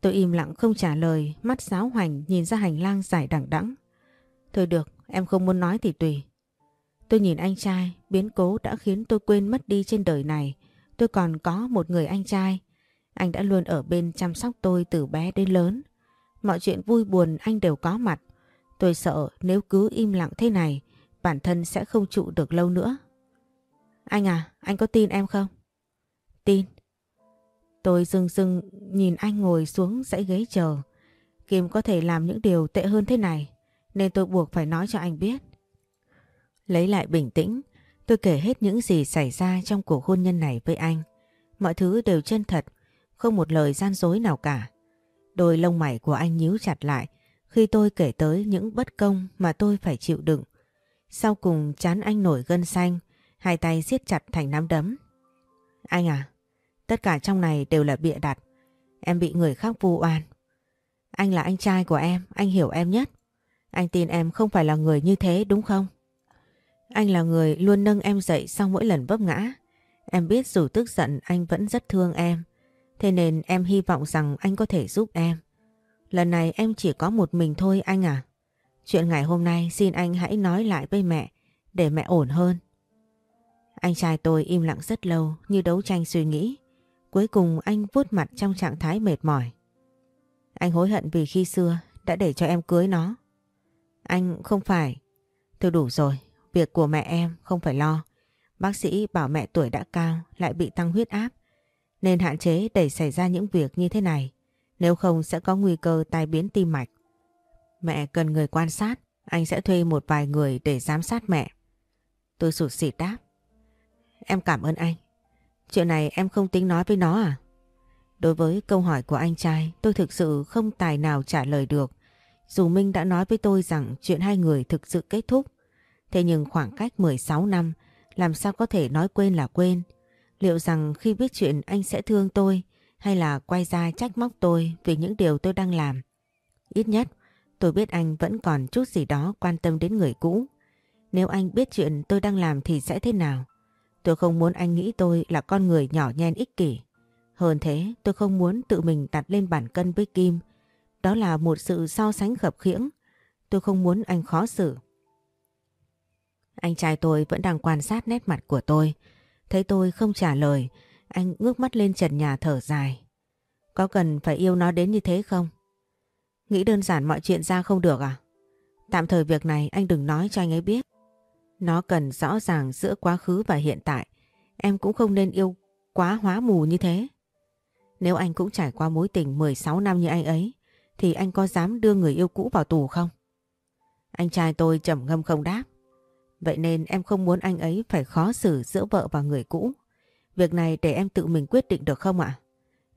Tôi im lặng không trả lời, mắt giáo hoành nhìn ra hành lang dài đẳng đẵng. Thôi được, em không muốn nói thì tùy. Tôi nhìn anh trai, biến cố đã khiến tôi quên mất đi trên đời này. Tôi còn có một người anh trai. Anh đã luôn ở bên chăm sóc tôi từ bé đến lớn. Mọi chuyện vui buồn anh đều có mặt. Tôi sợ nếu cứ im lặng thế này, bản thân sẽ không trụ được lâu nữa. Anh à, anh có tin em không? Tin. Tôi dưng dưng nhìn anh ngồi xuống dãy ghế chờ. Kim có thể làm những điều tệ hơn thế này, nên tôi buộc phải nói cho anh biết. Lấy lại bình tĩnh, tôi kể hết những gì xảy ra trong cuộc hôn nhân này với anh. Mọi thứ đều chân thật, không một lời gian dối nào cả. Đôi lông mày của anh nhíu chặt lại khi tôi kể tới những bất công mà tôi phải chịu đựng. Sau cùng chán anh nổi gân xanh, hai tay siết chặt thành nắm đấm. Anh à, tất cả trong này đều là bịa đặt. Em bị người khác vu oan. Anh là anh trai của em, anh hiểu em nhất. Anh tin em không phải là người như thế đúng không? Anh là người luôn nâng em dậy sau mỗi lần vấp ngã. Em biết dù tức giận anh vẫn rất thương em. Thế nên em hy vọng rằng anh có thể giúp em. Lần này em chỉ có một mình thôi anh à. Chuyện ngày hôm nay xin anh hãy nói lại với mẹ để mẹ ổn hơn. Anh trai tôi im lặng rất lâu như đấu tranh suy nghĩ. Cuối cùng anh vuốt mặt trong trạng thái mệt mỏi. Anh hối hận vì khi xưa đã để cho em cưới nó. Anh không phải. Tôi đủ rồi, việc của mẹ em không phải lo. Bác sĩ bảo mẹ tuổi đã cao lại bị tăng huyết áp nên hạn chế để xảy ra những việc như thế này. Nếu không sẽ có nguy cơ tai biến tim mạch. Mẹ cần người quan sát, anh sẽ thuê một vài người để giám sát mẹ. Tôi sụt sịt đáp. Em cảm ơn anh. Chuyện này em không tính nói với nó à? Đối với câu hỏi của anh trai, tôi thực sự không tài nào trả lời được. Dù Minh đã nói với tôi rằng chuyện hai người thực sự kết thúc. Thế nhưng khoảng cách 16 năm, làm sao có thể nói quên là quên. Liệu rằng khi biết chuyện anh sẽ thương tôi hay là quay ra trách móc tôi vì những điều tôi đang làm? Ít nhất, tôi biết anh vẫn còn chút gì đó quan tâm đến người cũ. Nếu anh biết chuyện tôi đang làm thì sẽ thế nào? Tôi không muốn anh nghĩ tôi là con người nhỏ nhen ích kỷ. Hơn thế, tôi không muốn tự mình đặt lên bản cân với Kim. Đó là một sự so sánh khập khiễng. Tôi không muốn anh khó xử. Anh trai tôi vẫn đang quan sát nét mặt của tôi. Thấy tôi không trả lời, anh ngước mắt lên trần nhà thở dài. Có cần phải yêu nó đến như thế không? Nghĩ đơn giản mọi chuyện ra không được à? Tạm thời việc này anh đừng nói cho anh ấy biết. Nó cần rõ ràng giữa quá khứ và hiện tại. Em cũng không nên yêu quá hóa mù như thế. Nếu anh cũng trải qua mối tình 16 năm như anh ấy, thì anh có dám đưa người yêu cũ vào tù không? Anh trai tôi trầm ngâm không đáp. Vậy nên em không muốn anh ấy phải khó xử giữa vợ và người cũ. Việc này để em tự mình quyết định được không ạ?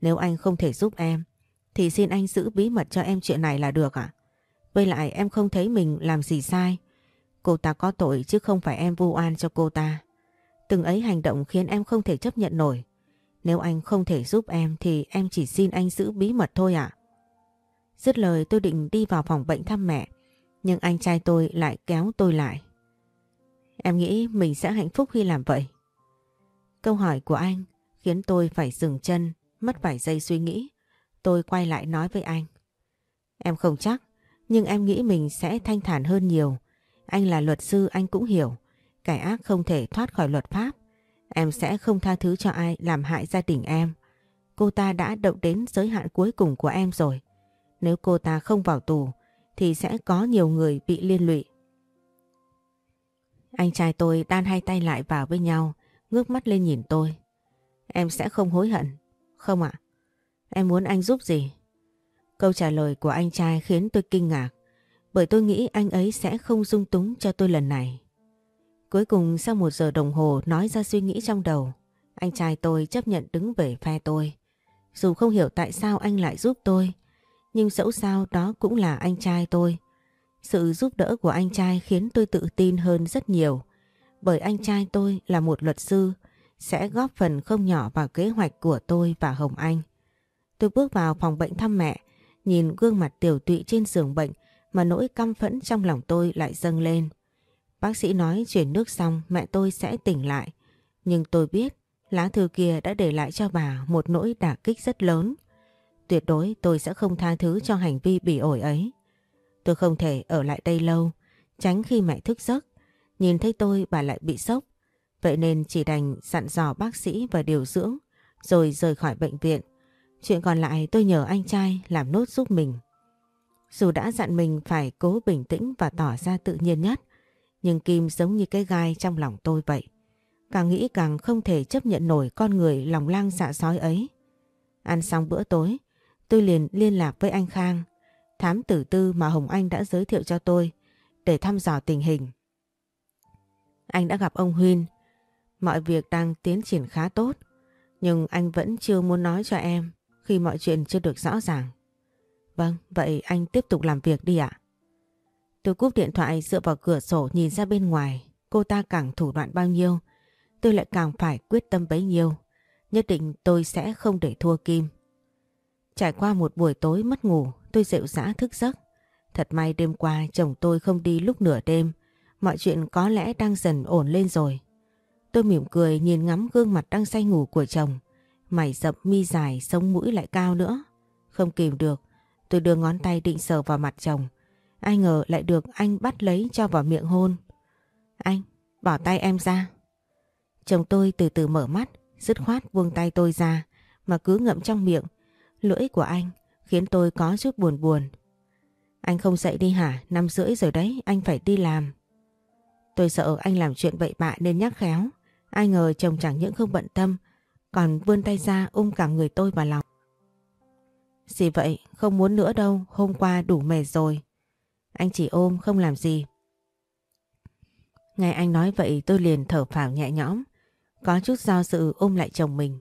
Nếu anh không thể giúp em, thì xin anh giữ bí mật cho em chuyện này là được ạ. Với lại em không thấy mình làm gì sai. Cô ta có tội chứ không phải em vu oan cho cô ta. Từng ấy hành động khiến em không thể chấp nhận nổi. Nếu anh không thể giúp em thì em chỉ xin anh giữ bí mật thôi ạ. Dứt lời tôi định đi vào phòng bệnh thăm mẹ. Nhưng anh trai tôi lại kéo tôi lại. Em nghĩ mình sẽ hạnh phúc khi làm vậy. Câu hỏi của anh khiến tôi phải dừng chân, mất vài giây suy nghĩ. Tôi quay lại nói với anh. Em không chắc, nhưng em nghĩ mình sẽ thanh thản hơn nhiều. Anh là luật sư anh cũng hiểu. Cải ác không thể thoát khỏi luật pháp. Em sẽ không tha thứ cho ai làm hại gia đình em. Cô ta đã động đến giới hạn cuối cùng của em rồi. Nếu cô ta không vào tù thì sẽ có nhiều người bị liên lụy. Anh trai tôi đan hai tay lại vào với nhau, ngước mắt lên nhìn tôi. Em sẽ không hối hận. Không ạ. Em muốn anh giúp gì? Câu trả lời của anh trai khiến tôi kinh ngạc, bởi tôi nghĩ anh ấy sẽ không dung túng cho tôi lần này. Cuối cùng sau một giờ đồng hồ nói ra suy nghĩ trong đầu, anh trai tôi chấp nhận đứng về phe tôi. Dù không hiểu tại sao anh lại giúp tôi, nhưng dẫu sao đó cũng là anh trai tôi. Sự giúp đỡ của anh trai khiến tôi tự tin hơn rất nhiều, bởi anh trai tôi là một luật sư, sẽ góp phần không nhỏ vào kế hoạch của tôi và Hồng Anh. Tôi bước vào phòng bệnh thăm mẹ, nhìn gương mặt tiểu tụy trên giường bệnh mà nỗi căm phẫn trong lòng tôi lại dâng lên. Bác sĩ nói chuyển nước xong mẹ tôi sẽ tỉnh lại, nhưng tôi biết lá thư kia đã để lại cho bà một nỗi đả kích rất lớn. Tuyệt đối tôi sẽ không tha thứ cho hành vi bỉ ổi ấy. Tôi không thể ở lại đây lâu, tránh khi mẹ thức giấc. Nhìn thấy tôi bà lại bị sốc. Vậy nên chỉ đành dặn dò bác sĩ và điều dưỡng rồi rời khỏi bệnh viện. Chuyện còn lại tôi nhờ anh trai làm nốt giúp mình. Dù đã dặn mình phải cố bình tĩnh và tỏ ra tự nhiên nhất, nhưng Kim giống như cái gai trong lòng tôi vậy. Càng nghĩ càng không thể chấp nhận nổi con người lòng lang dạ sói ấy. Ăn xong bữa tối, tôi liền liên lạc với anh Khang, thám tử tư mà Hồng Anh đã giới thiệu cho tôi để thăm dò tình hình. Anh đã gặp ông Huyên, mọi việc đang tiến triển khá tốt, nhưng anh vẫn chưa muốn nói cho em khi mọi chuyện chưa được rõ ràng. Vâng, vậy anh tiếp tục làm việc đi ạ. Tôi cúp điện thoại dựa vào cửa sổ nhìn ra bên ngoài. Cô ta càng thủ đoạn bao nhiêu, tôi lại càng phải quyết tâm bấy nhiêu. Nhất định tôi sẽ không để thua Kim. Trải qua một buổi tối mất ngủ, tôi dịu dã thức giấc. Thật may đêm qua chồng tôi không đi lúc nửa đêm. Mọi chuyện có lẽ đang dần ổn lên rồi. Tôi mỉm cười nhìn ngắm gương mặt đang say ngủ của chồng. Mày rậm mi dài, sống mũi lại cao nữa. Không kìm được, tôi đưa ngón tay định sờ vào mặt chồng. Ai ngờ lại được anh bắt lấy cho vào miệng hôn. Anh, bỏ tay em ra. Chồng tôi từ từ mở mắt, dứt khoát buông tay tôi ra, mà cứ ngậm trong miệng. Lưỡi của anh khiến tôi có chút buồn buồn. Anh không dậy đi hả? Năm rưỡi rồi đấy, anh phải đi làm. Tôi sợ anh làm chuyện bậy bạ nên nhắc khéo. Ai ngờ chồng chẳng những không bận tâm, còn vươn tay ra ôm cả người tôi vào lòng. Gì vậy, không muốn nữa đâu, hôm qua đủ mệt rồi. Anh chỉ ôm không làm gì. Nghe anh nói vậy tôi liền thở phào nhẹ nhõm. Có chút do dự ôm lại chồng mình.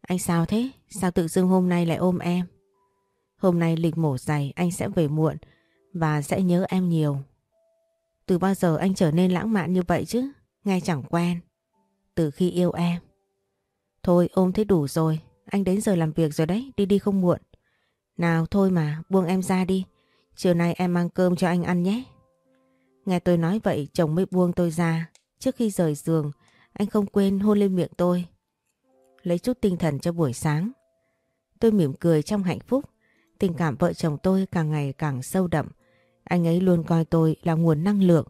Anh sao thế? Sao tự dưng hôm nay lại ôm em? Hôm nay lịch mổ dày anh sẽ về muộn và sẽ nhớ em nhiều. Từ bao giờ anh trở nên lãng mạn như vậy chứ? Ngay chẳng quen. Từ khi yêu em. Thôi, ôm thế đủ rồi. Anh đến giờ làm việc rồi đấy. Đi đi không muộn. Nào, thôi mà, buông em ra đi. Chiều nay em mang cơm cho anh ăn nhé. Nghe tôi nói vậy, chồng mới buông tôi ra. Trước khi rời giường, anh không quên hôn lên miệng tôi. Lấy chút tinh thần cho buổi sáng. Tôi mỉm cười trong hạnh phúc. Tình cảm vợ chồng tôi càng ngày càng sâu đậm. Anh ấy luôn coi tôi là nguồn năng lượng.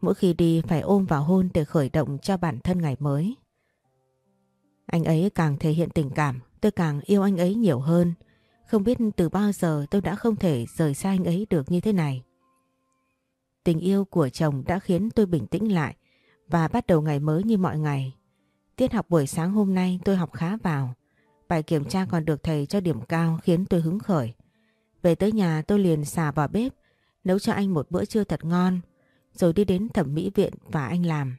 Mỗi khi đi phải ôm vào hôn để khởi động cho bản thân ngày mới. Anh ấy càng thể hiện tình cảm, tôi càng yêu anh ấy nhiều hơn. Không biết từ bao giờ tôi đã không thể rời xa anh ấy được như thế này. Tình yêu của chồng đã khiến tôi bình tĩnh lại và bắt đầu ngày mới như mọi ngày. Tiết học buổi sáng hôm nay tôi học khá vào. Bài kiểm tra còn được thầy cho điểm cao khiến tôi hứng khởi. Về tới nhà tôi liền xả vào bếp, nấu cho anh một bữa trưa thật ngon, rồi đi đến thẩm mỹ viện và anh làm.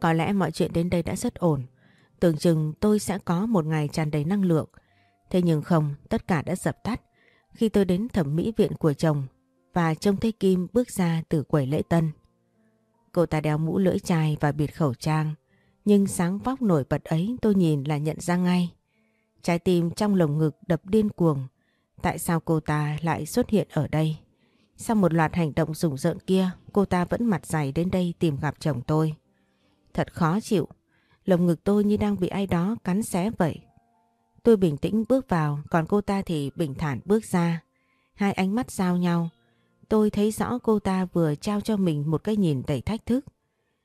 Có lẽ mọi chuyện đến đây đã rất ổn. Tưởng chừng tôi sẽ có một ngày tràn đầy năng lượng. Thế nhưng không, tất cả đã dập tắt khi tôi đến thẩm mỹ viện của chồng và trông thấy Kim bước ra từ quầy lễ tân. Cô ta đeo mũ lưỡi chai và bịt khẩu trang, nhưng sáng vóc nổi bật ấy tôi nhìn là nhận ra ngay. Trái tim trong lồng ngực đập điên cuồng. Tại sao cô ta lại xuất hiện ở đây? Sau một loạt hành động rùng rợn kia, cô ta vẫn mặt dày đến đây tìm gặp chồng tôi. Thật khó chịu, lồng ngực tôi như đang bị ai đó cắn xé vậy. Tôi bình tĩnh bước vào, còn cô ta thì bình thản bước ra. Hai ánh mắt giao nhau. Tôi thấy rõ cô ta vừa trao cho mình một cái nhìn đầy thách thức.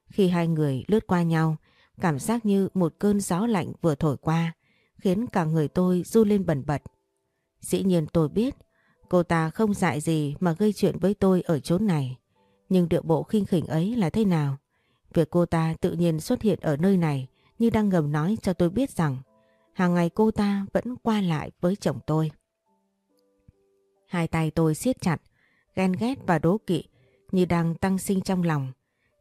Khi hai người lướt qua nhau, cảm giác như một cơn gió lạnh vừa thổi qua, khiến cả người tôi du lên bẩn bật. Dĩ nhiên tôi biết, cô ta không dại gì mà gây chuyện với tôi ở chốn này. Nhưng điệu bộ khinh khỉnh ấy là thế nào? Việc cô ta tự nhiên xuất hiện ở nơi này như đang ngầm nói cho tôi biết rằng hàng ngày cô ta vẫn qua lại với chồng tôi. Hai tay tôi siết chặt, ghen ghét và đố kỵ như đang tăng sinh trong lòng.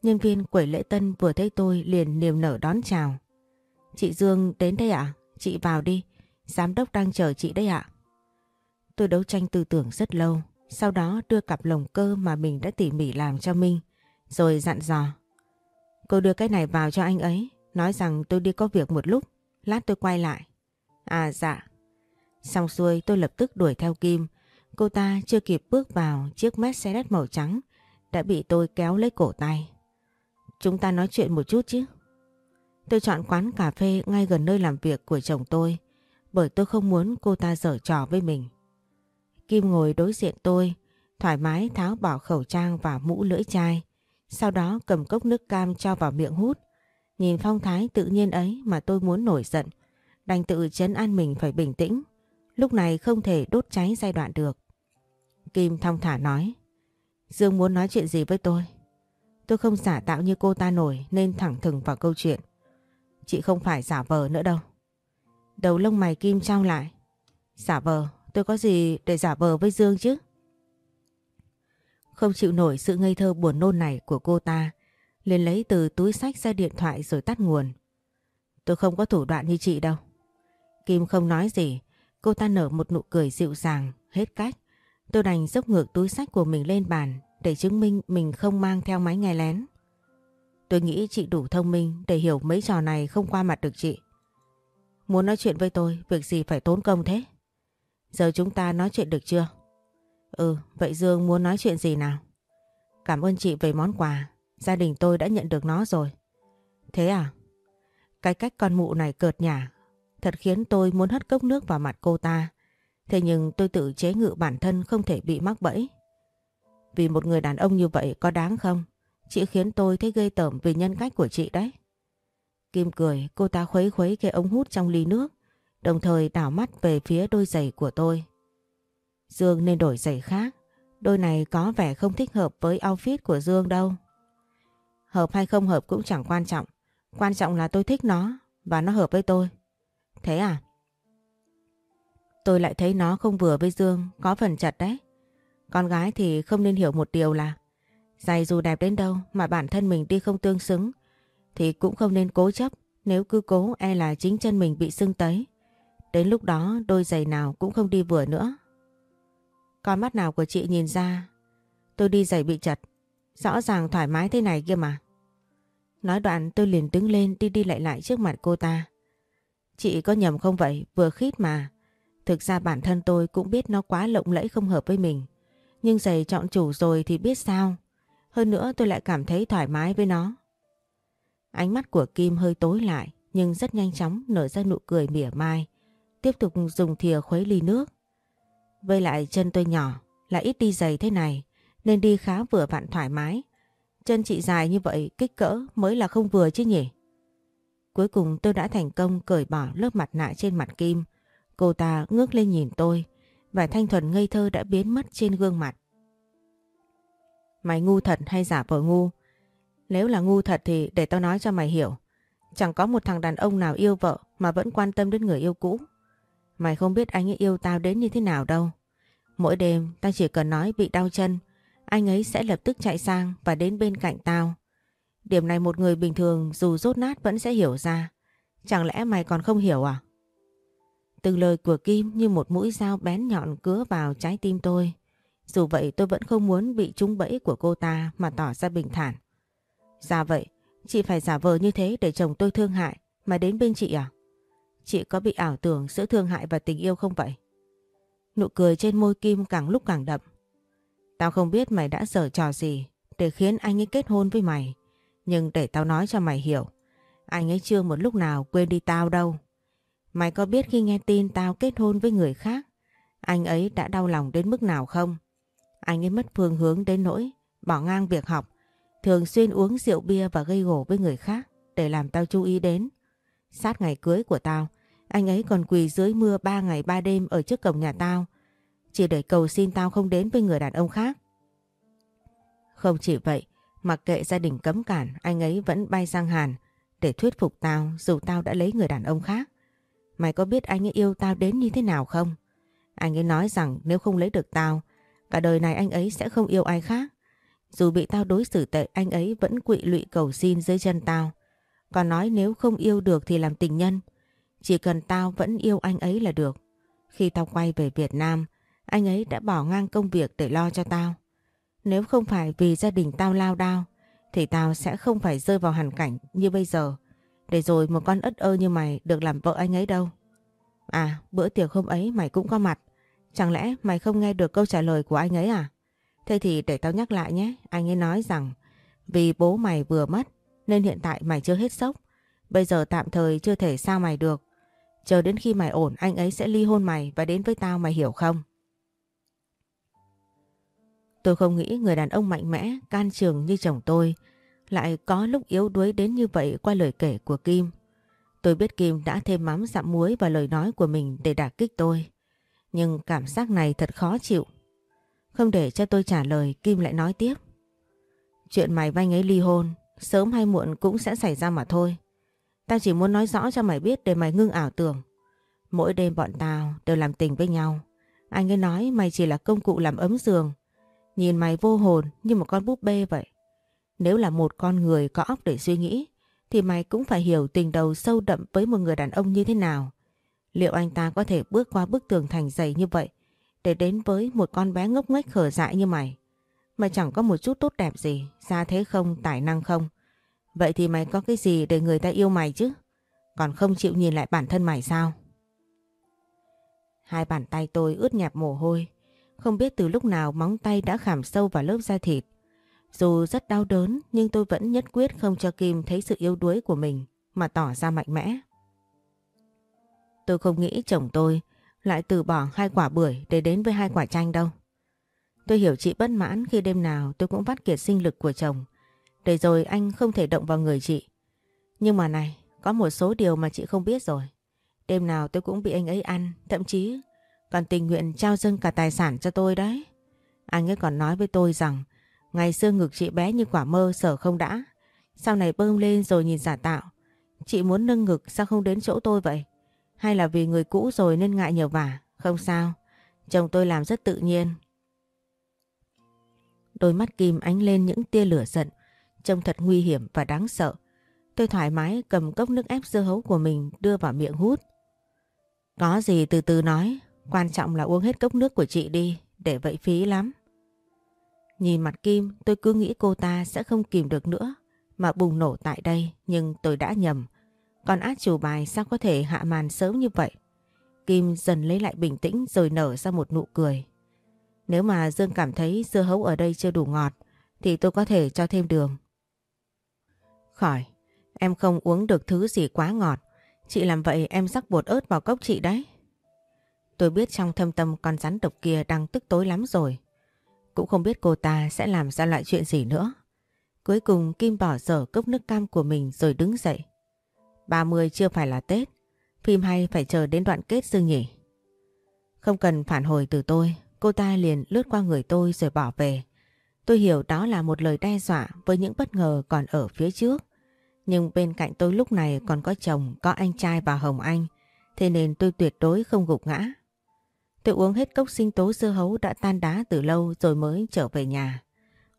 Nhân viên quẩy lễ tân vừa thấy tôi liền niềm nở đón chào. Chị Dương đến đây ạ? Chị vào đi. Giám đốc đang chờ chị đấy ạ. Tôi đấu tranh tư tưởng rất lâu. Sau đó đưa cặp lồng cơ mà mình đã tỉ mỉ làm cho Minh. Rồi dặn dò. Cô đưa cái này vào cho anh ấy. Nói rằng tôi đi có việc một lúc. Lát tôi quay lại. À dạ. Xong xuôi tôi lập tức đuổi theo Kim. Cô ta chưa kịp bước vào, chiếc Mercedes màu trắng đã bị tôi kéo lấy cổ tay. Chúng ta nói chuyện một chút chứ. Tôi chọn quán cà phê ngay gần nơi làm việc của chồng tôi, bởi tôi không muốn cô ta dở trò với mình. Kim ngồi đối diện tôi, thoải mái tháo bỏ khẩu trang và mũ lưỡi chai, sau đó cầm cốc nước cam cho vào miệng hút. Nhìn phong thái tự nhiên ấy mà tôi muốn nổi giận, đành tự chấn an mình phải bình tĩnh. Lúc này không thể đốt cháy giai đoạn được. Kim thong thả nói, Dương muốn nói chuyện gì với tôi? Tôi không giả tạo như cô ta nổi nên thẳng thừng vào câu chuyện. Chị không phải giả vờ nữa đâu. Đầu lông mày Kim trao lại. Giả vờ, tôi có gì để giả vờ với Dương chứ? Không chịu nổi sự ngây thơ buồn nôn này của cô ta, liền lấy từ túi sách ra điện thoại rồi tắt nguồn. Tôi không có thủ đoạn như chị đâu. Kim không nói gì, cô ta nở một nụ cười dịu dàng, hết cách. Tôi đành dốc ngược túi sách của mình lên bàn để chứng minh mình không mang theo máy nghe lén. Tôi nghĩ chị đủ thông minh để hiểu mấy trò này không qua mặt được chị. Muốn nói chuyện với tôi, việc gì phải tốn công thế? Giờ chúng ta nói chuyện được chưa? Ừ, vậy Dương muốn nói chuyện gì nào? Cảm ơn chị về món quà, gia đình tôi đã nhận được nó rồi. Thế à? Cái cách con mụ này cợt nhả, thật khiến tôi muốn hất cốc nước vào mặt cô ta. Thế nhưng tôi tự chế ngự bản thân không thể bị mắc bẫy. Vì một người đàn ông như vậy có đáng không? Chị khiến tôi thấy ghê tởm vì nhân cách của chị đấy. Kim cười, cô ta khuấy khuấy cái ống hút trong ly nước, đồng thời đảo mắt về phía đôi giày của tôi. Dương nên đổi giày khác, đôi này có vẻ không thích hợp với outfit của Dương đâu. Hợp hay không hợp cũng chẳng quan trọng, quan trọng là tôi thích nó và nó hợp với tôi. Thế à? Tôi lại thấy nó không vừa với Dương, có phần chặt đấy. Con gái thì không nên hiểu một điều là giày dù đẹp đến đâu mà bản thân mình đi không tương xứng thì cũng không nên cố chấp nếu cứ cố e là chính chân mình bị sưng tấy. Đến lúc đó, đôi giày nào cũng không đi vừa nữa. Con mắt nào của chị nhìn ra, tôi đi giày bị chật. Rõ ràng thoải mái thế này kia mà. Nói đoạn, tôi liền đứng lên đi đi lại lại trước mặt cô ta. Chị có nhầm không vậy? Vừa khít mà. Thực ra bản thân tôi cũng biết nó quá lộng lẫy không hợp với mình. Nhưng giày chọn chủ rồi thì biết sao. Hơn nữa tôi lại cảm thấy thoải mái với nó. Ánh mắt của Kim hơi tối lại, nhưng rất nhanh chóng nở ra nụ cười mỉa mai. Tiếp tục dùng thìa khuấy ly nước. Với lại chân tôi nhỏ, là ít đi giày thế này nên đi khá vừa vặn thoải mái. Chân chị dài như vậy kích cỡ mới là không vừa chứ nhỉ? Cuối cùng tôi đã thành công cởi bỏ lớp mặt nạ trên mặt Kim. Cô ta ngước lên nhìn tôi và thanh thuần ngây thơ đã biến mất trên gương mặt. Mày ngu thật hay giả vờ ngu? Nếu là ngu thật thì để tao nói cho mày hiểu. Chẳng có một thằng đàn ông nào yêu vợ mà vẫn quan tâm đến người yêu cũ. Mày không biết anh ấy yêu tao đến như thế nào đâu. Mỗi đêm tao chỉ cần nói bị đau chân, anh ấy sẽ lập tức chạy sang và đến bên cạnh tao. Điểm này một người bình thường dù rốt nát vẫn sẽ hiểu ra. Chẳng lẽ mày còn không hiểu à? Từng lời của Kim như một mũi dao bén nhọn cứa vào trái tim tôi. Dù vậy tôi vẫn không muốn bị trúng bẫy của cô ta mà tỏ ra bình thản. Dạ vậy, chị phải giả vờ như thế để chồng tôi thương hại mà đến bên chị à? Chị có bị ảo tưởng giữa thương hại và tình yêu không vậy? Nụ cười trên môi Kim càng lúc càng đậm. Tao không biết mày đã dở trò gì để khiến anh ấy kết hôn với mày. Nhưng để tao nói cho mày hiểu, anh ấy chưa một lúc nào quên đi tao đâu. Mày có biết khi nghe tin tao kết hôn với người khác, anh ấy đã đau lòng đến mức nào không? Anh ấy mất phương hướng đến nỗi, bỏ ngang việc học, thường xuyên uống rượu bia và gây gổ với người khác để làm tao chú ý đến. Sát ngày cưới của tao, anh ấy còn quỳ dưới mưa ba ngày ba đêm ở trước cổng nhà tao, chỉ để cầu xin tao không đến với người đàn ông khác. Không chỉ vậy, mặc kệ gia đình cấm cản, anh ấy vẫn bay sang Hàn để thuyết phục tao dù tao đã lấy người đàn ông khác. Mày có biết anh ấy yêu tao đến như thế nào không? Anh ấy nói rằng nếu không lấy được tao, cả đời này anh ấy sẽ không yêu ai khác. Dù bị tao đối xử tệ anh ấy vẫn quỵ lụy cầu xin dưới chân tao. Còn nói nếu không yêu được thì làm tình nhân. Chỉ cần tao vẫn yêu anh ấy là được. Khi tao quay về Việt Nam, anh ấy đã bỏ ngang công việc để lo cho tao. Nếu không phải vì gia đình tao lao đao, thì tao sẽ không phải rơi vào hoàn cảnh như bây giờ. Để rồi một con ất ơ như mày được làm vợ anh ấy đâu. À, bữa tiệc hôm ấy mày cũng có mặt. Chẳng lẽ mày không nghe được câu trả lời của anh ấy à? Thế thì để tao nhắc lại nhé. Anh ấy nói rằng vì bố mày vừa mất nên hiện tại mày chưa hết sốc. Bây giờ tạm thời chưa thể sao mày được. Chờ đến khi mày ổn anh ấy sẽ ly hôn mày và đến với tao mày hiểu không? Tôi không nghĩ người đàn ông mạnh mẽ, can trường như chồng tôi lại có lúc yếu đuối đến như vậy qua lời kể của Kim. Tôi biết Kim đã thêm mắm dặm muối vào lời nói của mình để đả kích tôi. Nhưng cảm giác này thật khó chịu. Không để cho tôi trả lời, Kim lại nói tiếp. Chuyện mày và anh ấy ly hôn, sớm hay muộn cũng sẽ xảy ra mà thôi. Tao chỉ muốn nói rõ cho mày biết để mày ngưng ảo tưởng. Mỗi đêm bọn tao đều làm tình với nhau. Anh ấy nói mày chỉ là công cụ làm ấm giường. Nhìn mày vô hồn như một con búp bê vậy. Nếu là một con người có óc để suy nghĩ, thì mày cũng phải hiểu tình đầu sâu đậm với một người đàn ông như thế nào. Liệu anh ta có thể bước qua bức tường thành dày như vậy để đến với một con bé ngốc nghếch khở dại như mày? Mà chẳng có một chút tốt đẹp gì, ra thế không, tài năng không. Vậy thì mày có cái gì để người ta yêu mày chứ? Còn không chịu nhìn lại bản thân mày sao? Hai bàn tay tôi ướt nhẹp mồ hôi. Không biết từ lúc nào móng tay đã khảm sâu vào lớp da thịt. Dù rất đau đớn, nhưng tôi vẫn nhất quyết không cho Kim thấy sự yếu đuối của mình, mà tỏ ra mạnh mẽ. Tôi không nghĩ chồng tôi lại từ bỏ hai quả bưởi để đến với hai quả chanh đâu. Tôi hiểu chị bất mãn khi đêm nào tôi cũng vắt kiệt sinh lực của chồng để rồi anh không thể động vào người chị. Nhưng mà này, có một số điều mà chị không biết rồi. Đêm nào tôi cũng bị anh ấy ăn, thậm chí còn tình nguyện trao dâng cả tài sản cho tôi đấy. Anh ấy còn nói với tôi rằng ngày xưa ngực chị bé như quả mơ sở không đã. Sau này bơm lên rồi nhìn giả tạo. Chị muốn nâng ngực sao không đến chỗ tôi vậy? Hay là vì người cũ rồi nên ngại nhờ vả? Không sao. Chồng tôi làm rất tự nhiên. Đôi mắt Kim ánh lên những tia lửa giận. Trông thật nguy hiểm và đáng sợ. Tôi thoải mái cầm cốc nước ép dưa hấu của mình đưa vào miệng hút. Có gì từ từ nói, quan trọng là uống hết cốc nước của chị đi, để vậy phí lắm. Nhìn mặt Kim tôi cứ nghĩ cô ta sẽ không kìm được nữa mà bùng nổ tại đây nhưng tôi đã nhầm. Còn át chủ bài sao có thể hạ màn sớm như vậy? Kim dần lấy lại bình tĩnh rồi nở ra một nụ cười. Nếu mà Dương cảm thấy dưa hấu ở đây chưa đủ ngọt thì tôi có thể cho thêm đường. Khỏi, em không uống được thứ gì quá ngọt. Chị làm vậy em rắc bột ớt vào cốc chị đấy. Tôi biết trong thâm tâm con rắn độc kia đang tức tối lắm rồi. Cũng không biết cô ta sẽ làm ra loại chuyện gì nữa. Cuối cùng Kim bỏ dở cốc nước cam của mình rồi đứng dậy. 30 chưa phải là Tết. Phim hay phải chờ đến đoạn kết dương nhỉ. Không cần phản hồi từ tôi. Cô ta liền lướt qua người tôi rồi bỏ về. Tôi hiểu đó là một lời đe dọa với những bất ngờ còn ở phía trước. Nhưng bên cạnh tôi lúc này còn có chồng, có anh trai và Hồng Anh. Thế nên tôi tuyệt đối không gục ngã. Tôi uống hết cốc sinh tố dưa hấu đã tan đá từ lâu rồi mới trở về nhà.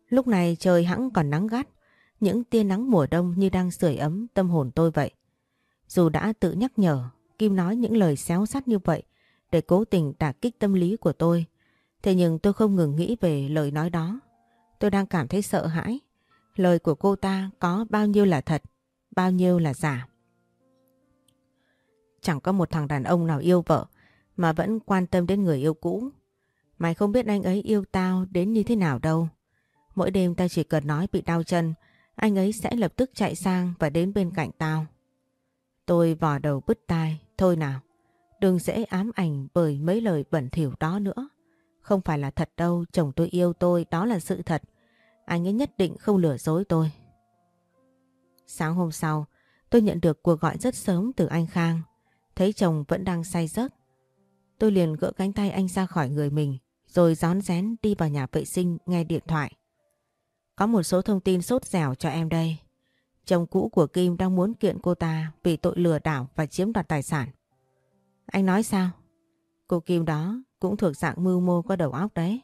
Lúc này trời hẳn còn nắng gắt, những tia nắng mùa đông như đang sưởi ấm tâm hồn tôi vậy. Dù đã tự nhắc nhở, Kim nói những lời xéo sắt như vậy để cố tình đả kích tâm lý của tôi. Thế nhưng tôi không ngừng nghĩ về lời nói đó. Tôi đang cảm thấy sợ hãi. Lời của cô ta có bao nhiêu là thật, bao nhiêu là giả. Chẳng có một thằng đàn ông nào yêu vợ mà vẫn quan tâm đến người yêu cũ. Mày không biết anh ấy yêu tao đến như thế nào đâu. Mỗi đêm tao chỉ cần nói bị đau chân, anh ấy sẽ lập tức chạy sang và đến bên cạnh tao. Tôi vò đầu bứt tai, thôi nào, đừng dễ ám ảnh bởi mấy lời bẩn thỉu đó nữa. Không phải là thật đâu, chồng tôi yêu tôi, đó là sự thật. Anh ấy nhất định không lừa dối tôi. Sáng hôm sau, tôi nhận được cuộc gọi rất sớm từ anh Khang. Thấy chồng vẫn đang say giấc. Tôi liền gỡ cánh tay anh ra khỏi người mình, rồi gión rén đi vào nhà vệ sinh nghe điện thoại. Có một số thông tin sốt dẻo cho em đây. Chồng cũ của Kim đang muốn kiện cô ta vì tội lừa đảo và chiếm đoạt tài sản. Anh nói sao? Cô Kim đó cũng thuộc dạng mưu mô có đầu óc đấy.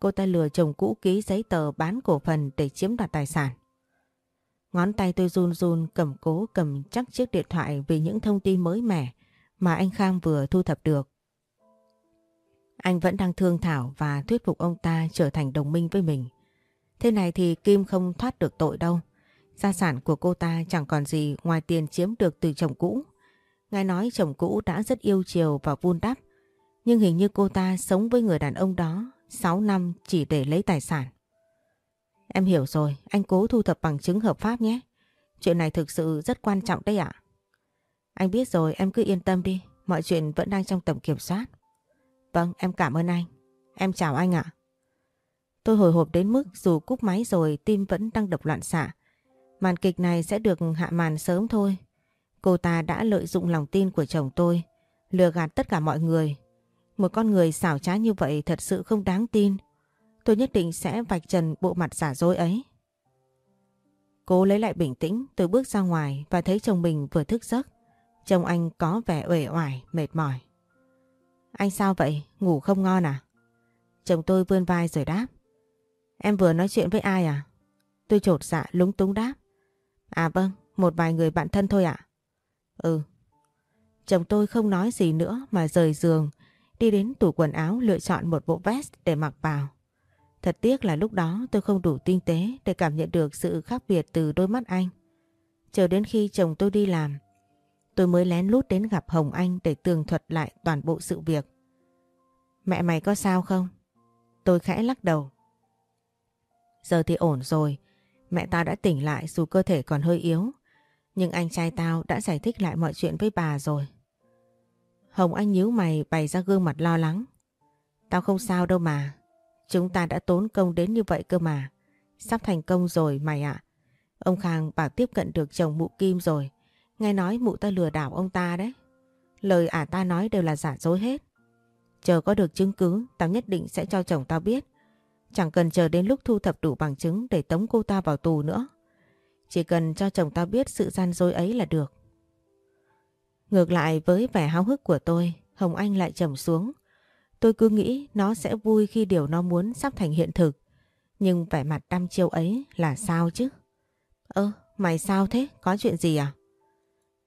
cô ta lừa chồng cũ ký giấy tờ bán cổ phần để chiếm đoạt tài sản. Ngón tay tôi run run, cầm cố, cầm chắc chiếc điện thoại vì những thông tin mới mẻ mà anh Khang vừa thu thập được. Anh vẫn đang thương Thảo và thuyết phục ông ta trở thành đồng minh với mình. Thế này thì Kim không thoát được tội đâu. Gia sản của cô ta chẳng còn gì ngoài tiền chiếm được từ chồng cũ. Ngài nói chồng cũ đã rất yêu chiều và vun đắp. Nhưng hình như cô ta sống với người đàn ông đó 6 năm chỉ để lấy tài sản. Em hiểu rồi, anh cố thu thập bằng chứng hợp pháp nhé. Chuyện này thực sự rất quan trọng đấy ạ. Anh biết rồi, em cứ yên tâm đi, mọi chuyện vẫn đang trong tầm kiểm soát. Vâng, em cảm ơn anh. Em chào anh ạ. Tôi hồi hộp đến mức dù cúp máy rồi tim vẫn đang đập loạn xạ. Màn kịch này sẽ được hạ màn sớm thôi. Cô ta đã lợi dụng lòng tin của chồng tôi, lừa gạt tất cả mọi người. Một con người xảo trá như vậy thật sự không đáng tin. Tôi nhất định sẽ vạch trần bộ mặt giả dối ấy. Cố lấy lại bình tĩnh, tôi bước ra ngoài và thấy chồng mình vừa thức giấc. Chồng anh có vẻ uể oải, mệt mỏi. Anh sao vậy? Ngủ không ngon à? Chồng tôi vươn vai rồi đáp. Em vừa nói chuyện với ai à? Tôi trột dạ lúng túng đáp. À vâng, một vài người bạn thân thôi ạ. Ừ. Chồng tôi không nói gì nữa mà rời giường, đi đến tủ quần áo lựa chọn một bộ vest để mặc vào. Thật tiếc là lúc đó tôi không đủ tinh tế để cảm nhận được sự khác biệt từ đôi mắt anh. Chờ đến khi chồng tôi đi làm, tôi mới lén lút đến gặp Hồng Anh để tường thuật lại toàn bộ sự việc. Mẹ mày có sao không? Tôi khẽ lắc đầu. Giờ thì ổn rồi, mẹ tao đã tỉnh lại dù cơ thể còn hơi yếu. Nhưng anh trai tao đã giải thích lại mọi chuyện với bà rồi. Hồng Anh nhíu mày bày ra gương mặt lo lắng. Tao không sao đâu mà. Chúng ta đã tốn công đến như vậy cơ mà. Sắp thành công rồi mày ạ. Ông Khang bảo tiếp cận được chồng mụ Kim rồi. Nghe nói mụ ta lừa đảo ông ta đấy. Lời ả ta nói đều là giả dối hết. Chờ có được chứng cứ, tao nhất định sẽ cho chồng tao biết. Chẳng cần chờ đến lúc thu thập đủ bằng chứng để tống cô ta vào tù nữa. Chỉ cần cho chồng tao biết sự gian dối ấy là được. Ngược lại với vẻ háo hức của tôi, Hồng Anh lại trầm xuống. Tôi cứ nghĩ nó sẽ vui khi điều nó muốn sắp thành hiện thực. Nhưng vẻ mặt đăm chiêu ấy là sao chứ? Ơ, mày sao thế? Có chuyện gì à?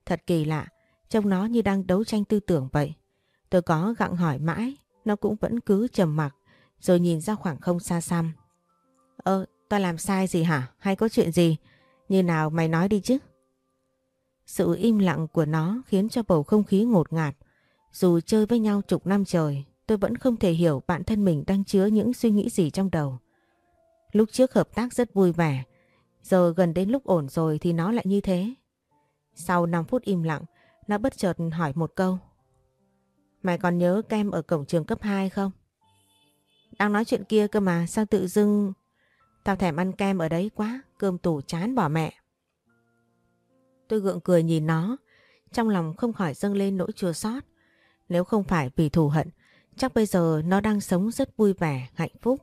Thật kỳ lạ, trông nó như đang đấu tranh tư tưởng vậy. Tôi có gặng hỏi mãi, nó cũng vẫn cứ trầm mặc, rồi nhìn ra khoảng không xa xăm. Ơ, tao làm sai gì hả? Hay có chuyện gì? Như nào mày nói đi chứ? Sự im lặng của nó khiến cho bầu không khí ngột ngạt. Dù chơi với nhau chục năm trời, tôi vẫn không thể hiểu bản thân mình đang chứa những suy nghĩ gì trong đầu. Lúc trước hợp tác rất vui vẻ, giờ gần đến lúc ổn rồi thì nó lại như thế. Sau 5 phút im lặng, nó bất chợt hỏi một câu. Mày còn nhớ kem ở cổng trường cấp 2 không? Đang nói chuyện kia cơ mà, sao tự dưng... Tao thèm ăn kem ở đấy quá, cơm tủ chán bỏ mẹ. Tôi gượng cười nhìn nó, trong lòng không khỏi dâng lên nỗi chua xót. Nếu không phải vì thù hận, chắc bây giờ nó đang sống rất vui vẻ, hạnh phúc.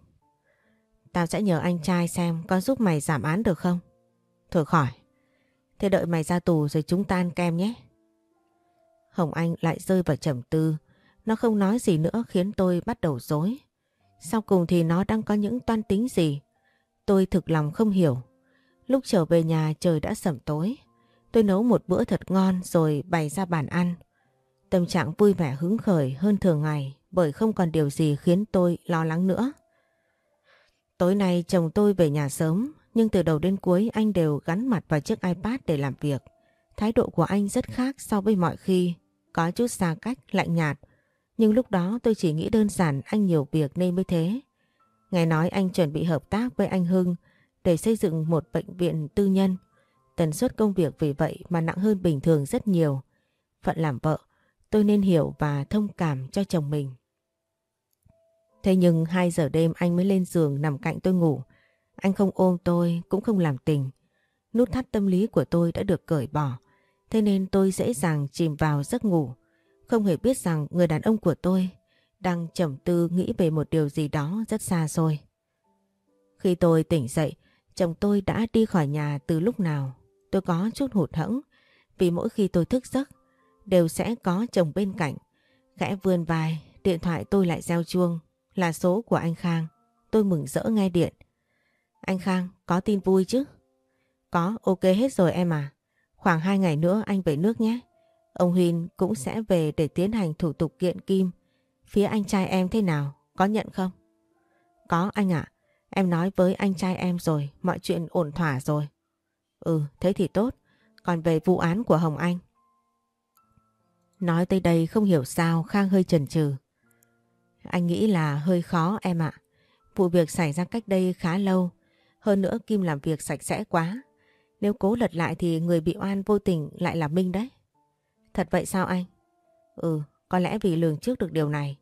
Tao sẽ nhờ anh trai xem có giúp mày giảm án được không? Thôi khỏi. Thế đợi mày ra tù rồi chúng ta ăn kem nhé. Hồng Anh lại rơi vào trầm tư. Nó không nói gì nữa khiến tôi bắt đầu dối. Sau cùng thì nó đang có những toan tính gì? Tôi thực lòng không hiểu. Lúc trở về nhà trời đã sẩm tối. Tôi nấu một bữa thật ngon rồi bày ra bàn ăn. Tâm trạng vui vẻ hứng khởi hơn thường ngày bởi không còn điều gì khiến tôi lo lắng nữa. Tối nay chồng tôi về nhà sớm nhưng từ đầu đến cuối anh đều gắn mặt vào chiếc iPad để làm việc. Thái độ của anh rất khác so với mọi khi, có chút xa cách, lạnh nhạt. Nhưng lúc đó tôi chỉ nghĩ đơn giản anh nhiều việc nên mới thế. Nghe nói anh chuẩn bị hợp tác với anh Hưng để xây dựng một bệnh viện tư nhân. Tần suất công việc vì vậy mà nặng hơn bình thường rất nhiều. Phận làm vợ, tôi nên hiểu và thông cảm cho chồng mình. Thế nhưng 2 giờ đêm anh mới lên giường nằm cạnh tôi ngủ. Anh không ôm tôi, cũng không làm tình. Nút thắt tâm lý của tôi đã được cởi bỏ. Thế nên tôi dễ dàng chìm vào giấc ngủ. Không hề biết rằng người đàn ông của tôi đang trầm tư nghĩ về một điều gì đó rất xa xôi. Khi tôi tỉnh dậy, chồng tôi đã đi khỏi nhà từ lúc nào. Tôi có chút hụt hẫng vì mỗi khi tôi thức giấc đều sẽ có chồng bên cạnh. Khẽ vươn vai, điện thoại tôi lại reo chuông là số của anh Khang. tôi mừng rỡ nghe điện. Anh Khang, có tin vui chứ? Có, ok hết rồi em à. Khoảng 2 ngày nữa anh về nước nhé. Ông Huyên cũng sẽ về để tiến hành thủ tục kiện Kim. Phía anh trai em thế nào? Có nhận không? Có anh ạ. Em nói với anh trai em rồi, mọi chuyện ổn thỏa rồi. Ừ, thế thì tốt. Còn về vụ án của Hồng Anh. Nói tới đây không hiểu sao Khang hơi chần chừ. Anh nghĩ là hơi khó em ạ. Vụ việc xảy ra cách đây khá lâu. Hơn nữa Kim làm việc sạch sẽ quá. Nếu cố lật lại thì người bị oan vô tình lại là Minh đấy. Thật vậy sao anh? Ừ, có lẽ vì lường trước được điều này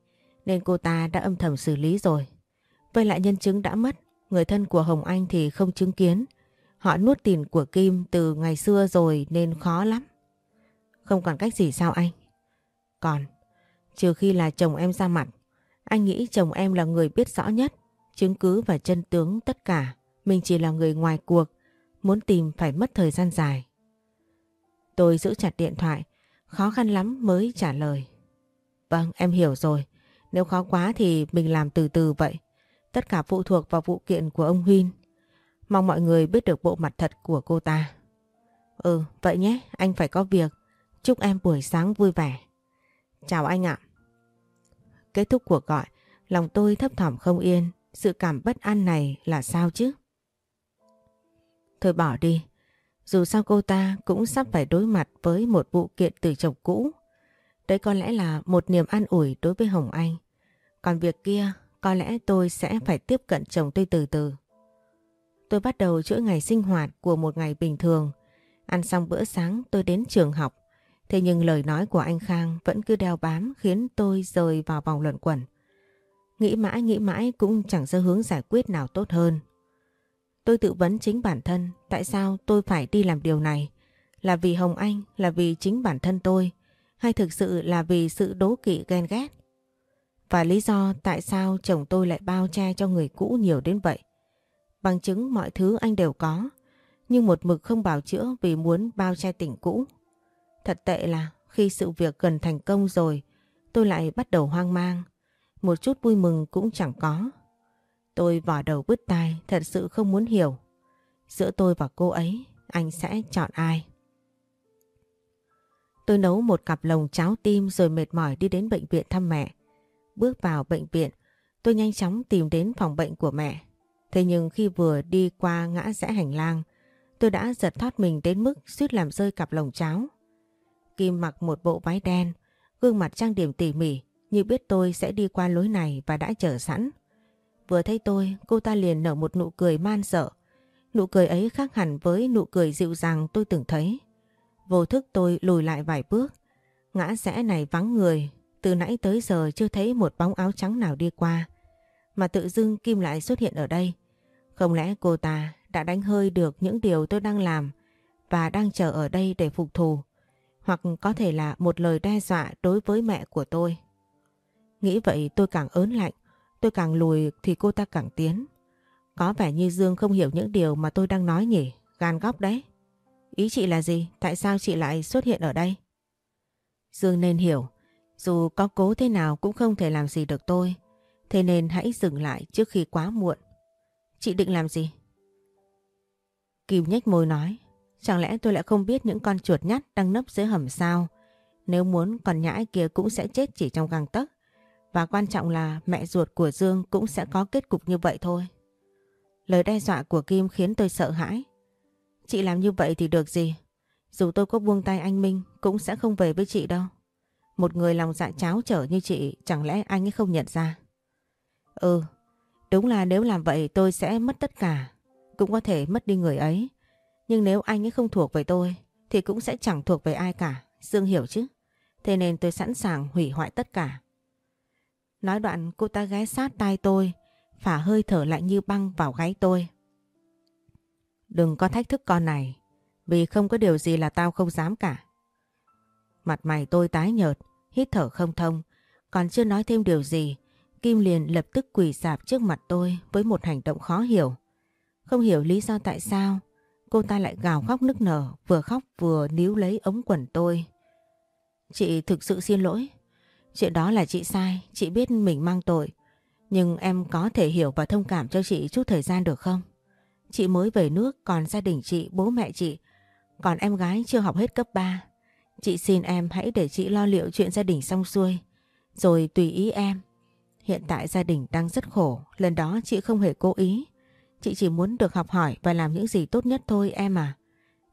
nên cô ta đã âm thầm xử lý rồi. Với lại nhân chứng đã mất, người thân của Hồng Anh thì không chứng kiến. Họ nuốt tiền của Kim từ ngày xưa rồi nên khó lắm. Không còn cách gì sao anh? Còn, trừ khi là chồng em ra mặt, anh nghĩ chồng em là người biết rõ nhất, chứng cứ và chân tướng tất cả. Mình chỉ là người ngoài cuộc, muốn tìm phải mất thời gian dài. Tôi giữ chặt điện thoại, khó khăn lắm mới trả lời. Vâng, em hiểu rồi. Nếu khó quá thì mình làm từ từ vậy. Tất cả phụ thuộc vào vụ kiện của ông Huyên. Mong mọi người biết được bộ mặt thật của cô ta. Ừ, vậy nhé, anh phải có việc. Chúc em buổi sáng vui vẻ. Chào anh ạ. Kết thúc cuộc gọi, lòng tôi thấp thỏm không yên. Sự cảm bất an này là sao chứ? Thôi bỏ đi. Dù sao cô ta cũng sắp phải đối mặt với một vụ kiện từ chồng cũ. Đấy có lẽ là một niềm an ủi đối với Hồng Anh. Còn việc kia có lẽ tôi sẽ phải tiếp cận chồng tôi từ từ. Tôi bắt đầu chuỗi ngày sinh hoạt của một ngày bình thường. Ăn xong bữa sáng tôi đến trường học. Thế nhưng lời nói của anh Khang vẫn cứ đeo bám khiến tôi rời vào vòng luận quẩn. Nghĩ mãi nghĩ mãi cũng chẳng ra hướng giải quyết nào tốt hơn. Tôi tự vấn chính bản thân tại sao tôi phải đi làm điều này. Là vì Hồng Anh, là vì chính bản thân tôi hay thực sự là vì sự đố kỵ ghen ghét. Và lý do tại sao chồng tôi lại bao che cho người cũ nhiều đến vậy. Bằng chứng mọi thứ anh đều có, nhưng một mực không bảo chữa vì muốn bao che tình cũ. Thật tệ là khi sự việc gần thành công rồi, tôi lại bắt đầu hoang mang. Một chút vui mừng cũng chẳng có. Tôi vỏ đầu bứt tai, thật sự không muốn hiểu. Giữa tôi và cô ấy, anh sẽ chọn ai? Tôi nấu một cặp lồng cháo tim rồi mệt mỏi đi đến bệnh viện thăm mẹ. Bước vào bệnh viện, tôi nhanh chóng tìm đến phòng bệnh của mẹ. Thế nhưng khi vừa đi qua ngã rẽ hành lang, tôi đã giật thoát mình đến mức suýt làm rơi cặp lồng cháo. Kim mặc một bộ váy đen, gương mặt trang điểm tỉ mỉ như biết tôi sẽ đi qua lối này và đã chờ sẵn. Vừa thấy tôi, cô ta liền nở một nụ cười man sợ. Nụ cười ấy khác hẳn với nụ cười dịu dàng tôi từng thấy. Vô thức tôi lùi lại vài bước. Ngã rẽ này vắng người, từ nãy tới giờ chưa thấy một bóng áo trắng nào đi qua. Mà tự dưng Kim lại xuất hiện ở đây. Không lẽ cô ta đã đánh hơi được những điều tôi đang làm và đang chờ ở đây để phục thù? Hoặc có thể là một lời đe dọa đối với mẹ của tôi. Nghĩ vậy tôi càng ớn lạnh, tôi càng lùi thì cô ta càng tiến. Có vẻ như Dương không hiểu những điều mà tôi đang nói nhỉ, gan góc đấy. Ý chị là gì? Tại sao chị lại xuất hiện ở đây? Dương nên hiểu, dù có cố thế nào cũng không thể làm gì được tôi. Thế nên hãy dừng lại trước khi quá muộn. Chị định làm gì? Kim nhếch môi nói. Chẳng lẽ tôi lại không biết những con chuột nhắt đang nấp dưới hầm sao? Nếu muốn con nhãi kia cũng sẽ chết chỉ trong găng tấc. Và quan trọng là mẹ ruột của Dương cũng sẽ có kết cục như vậy thôi. Lời đe dọa của Kim khiến tôi sợ hãi. Chị làm như vậy thì được gì? Dù tôi có buông tay anh Minh cũng sẽ không về với chị đâu. Một người lòng dạ cháo trở như chị chẳng lẽ anh ấy không nhận ra? Ừ, đúng là nếu làm vậy tôi sẽ mất tất cả. Cũng có thể mất đi người ấy. Nhưng nếu anh ấy không thuộc về tôi thì cũng sẽ chẳng thuộc về ai cả. Dương hiểu chứ? Thế nên tôi sẵn sàng hủy hoại tất cả. Nói đoạn cô ta ghé sát tai tôi, phả hơi thở lạnh như băng vào gáy tôi. Đừng có thách thức con này, vì không có điều gì là tao không dám cả. Mặt mày tôi tái nhợt, hít thở không thông, còn chưa nói thêm điều gì, Kim liền lập tức quỳ sạp trước mặt tôi với một hành động khó hiểu. Không hiểu lý do tại sao cô ta lại gào khóc nức nở, vừa khóc vừa níu lấy ống quần tôi. Chị thực sự xin lỗi. Chuyện đó là chị sai, chị biết mình mang tội. Nhưng em có thể hiểu và thông cảm cho chị chút thời gian được không? Chị mới về nước còn gia đình chị, bố mẹ chị, còn em gái chưa học hết cấp 3. Chị xin em hãy để chị lo liệu chuyện gia đình xong xuôi, rồi tùy ý em. Hiện tại gia đình đang rất khổ, lần đó chị không hề cố ý. Chị chỉ muốn được học hỏi và làm những gì tốt nhất thôi em à.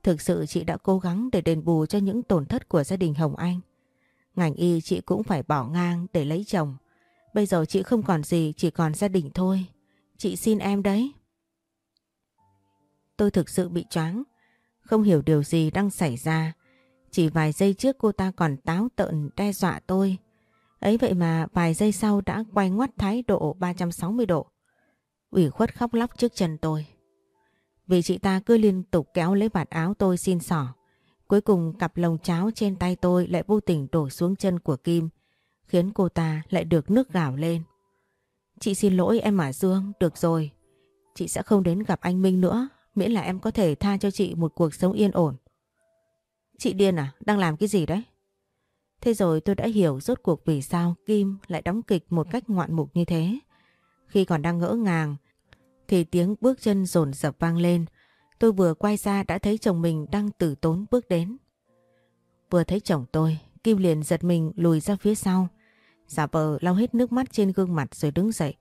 Thực sự chị đã cố gắng để đền bù cho những tổn thất của gia đình Hồng Anh. Ngành y chị cũng phải bỏ ngang để lấy chồng. Bây giờ chị không còn gì, chỉ còn gia đình thôi. Chị xin em đấy. Tôi thực sự bị choáng, không hiểu điều gì đang xảy ra. Chỉ vài giây trước cô ta còn táo tợn đe dọa tôi. Ấy vậy mà vài giây sau đã quay ngoắt thái độ 360 độ. ủy khuất khóc lóc trước chân tôi. Vì chị ta cứ liên tục kéo lấy vạt áo tôi xin xỏ. Cuối cùng cặp lồng cháo trên tay tôi lại vô tình đổ xuống chân của Kim, khiến cô ta lại được nước gào lên. Chị xin lỗi em mà Dương, được rồi. Chị sẽ không đến gặp anh Minh nữa, miễn là em có thể tha cho chị một cuộc sống yên ổn. Chị điên à? Đang làm cái gì đấy? Thế rồi tôi đã hiểu rốt cuộc vì sao Kim lại đóng kịch một cách ngoạn mục như thế. Khi còn đang ngỡ ngàng, thì tiếng bước chân rồn rập vang lên. Tôi vừa quay ra đã thấy chồng mình đang tử tốn bước đến. Vừa thấy chồng tôi, Kim liền giật mình lùi ra phía sau. Giả vờ lau hết nước mắt trên gương mặt rồi đứng dậy.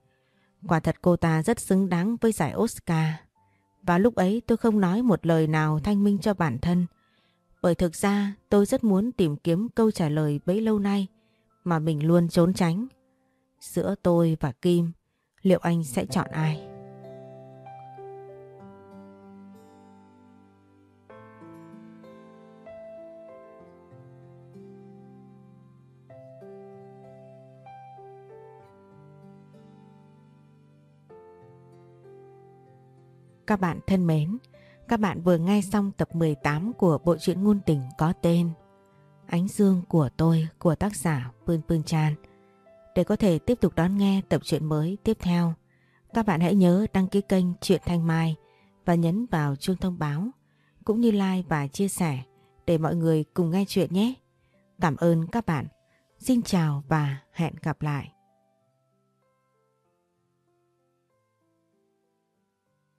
Quả thật cô ta rất xứng đáng với giải Oscar. Và lúc ấy tôi không nói một lời nào thanh minh cho bản thân. Bởi thực ra tôi rất muốn tìm kiếm câu trả lời bấy lâu nay mà mình luôn trốn tránh. Giữa tôi và Kim, liệu anh sẽ chọn ai? Các bạn thân mến, các bạn vừa nghe xong tập 18 của bộ truyện ngôn tình có tên Ánh Dương của tôi của tác giả Pương Pương Chan. Để có thể tiếp tục đón nghe tập truyện mới tiếp theo, các bạn hãy nhớ đăng ký kênh Truyện Thanh Mai và nhấn vào chuông thông báo cũng như like và chia sẻ để mọi người cùng nghe chuyện nhé. Cảm ơn các bạn. Xin chào và hẹn gặp lại.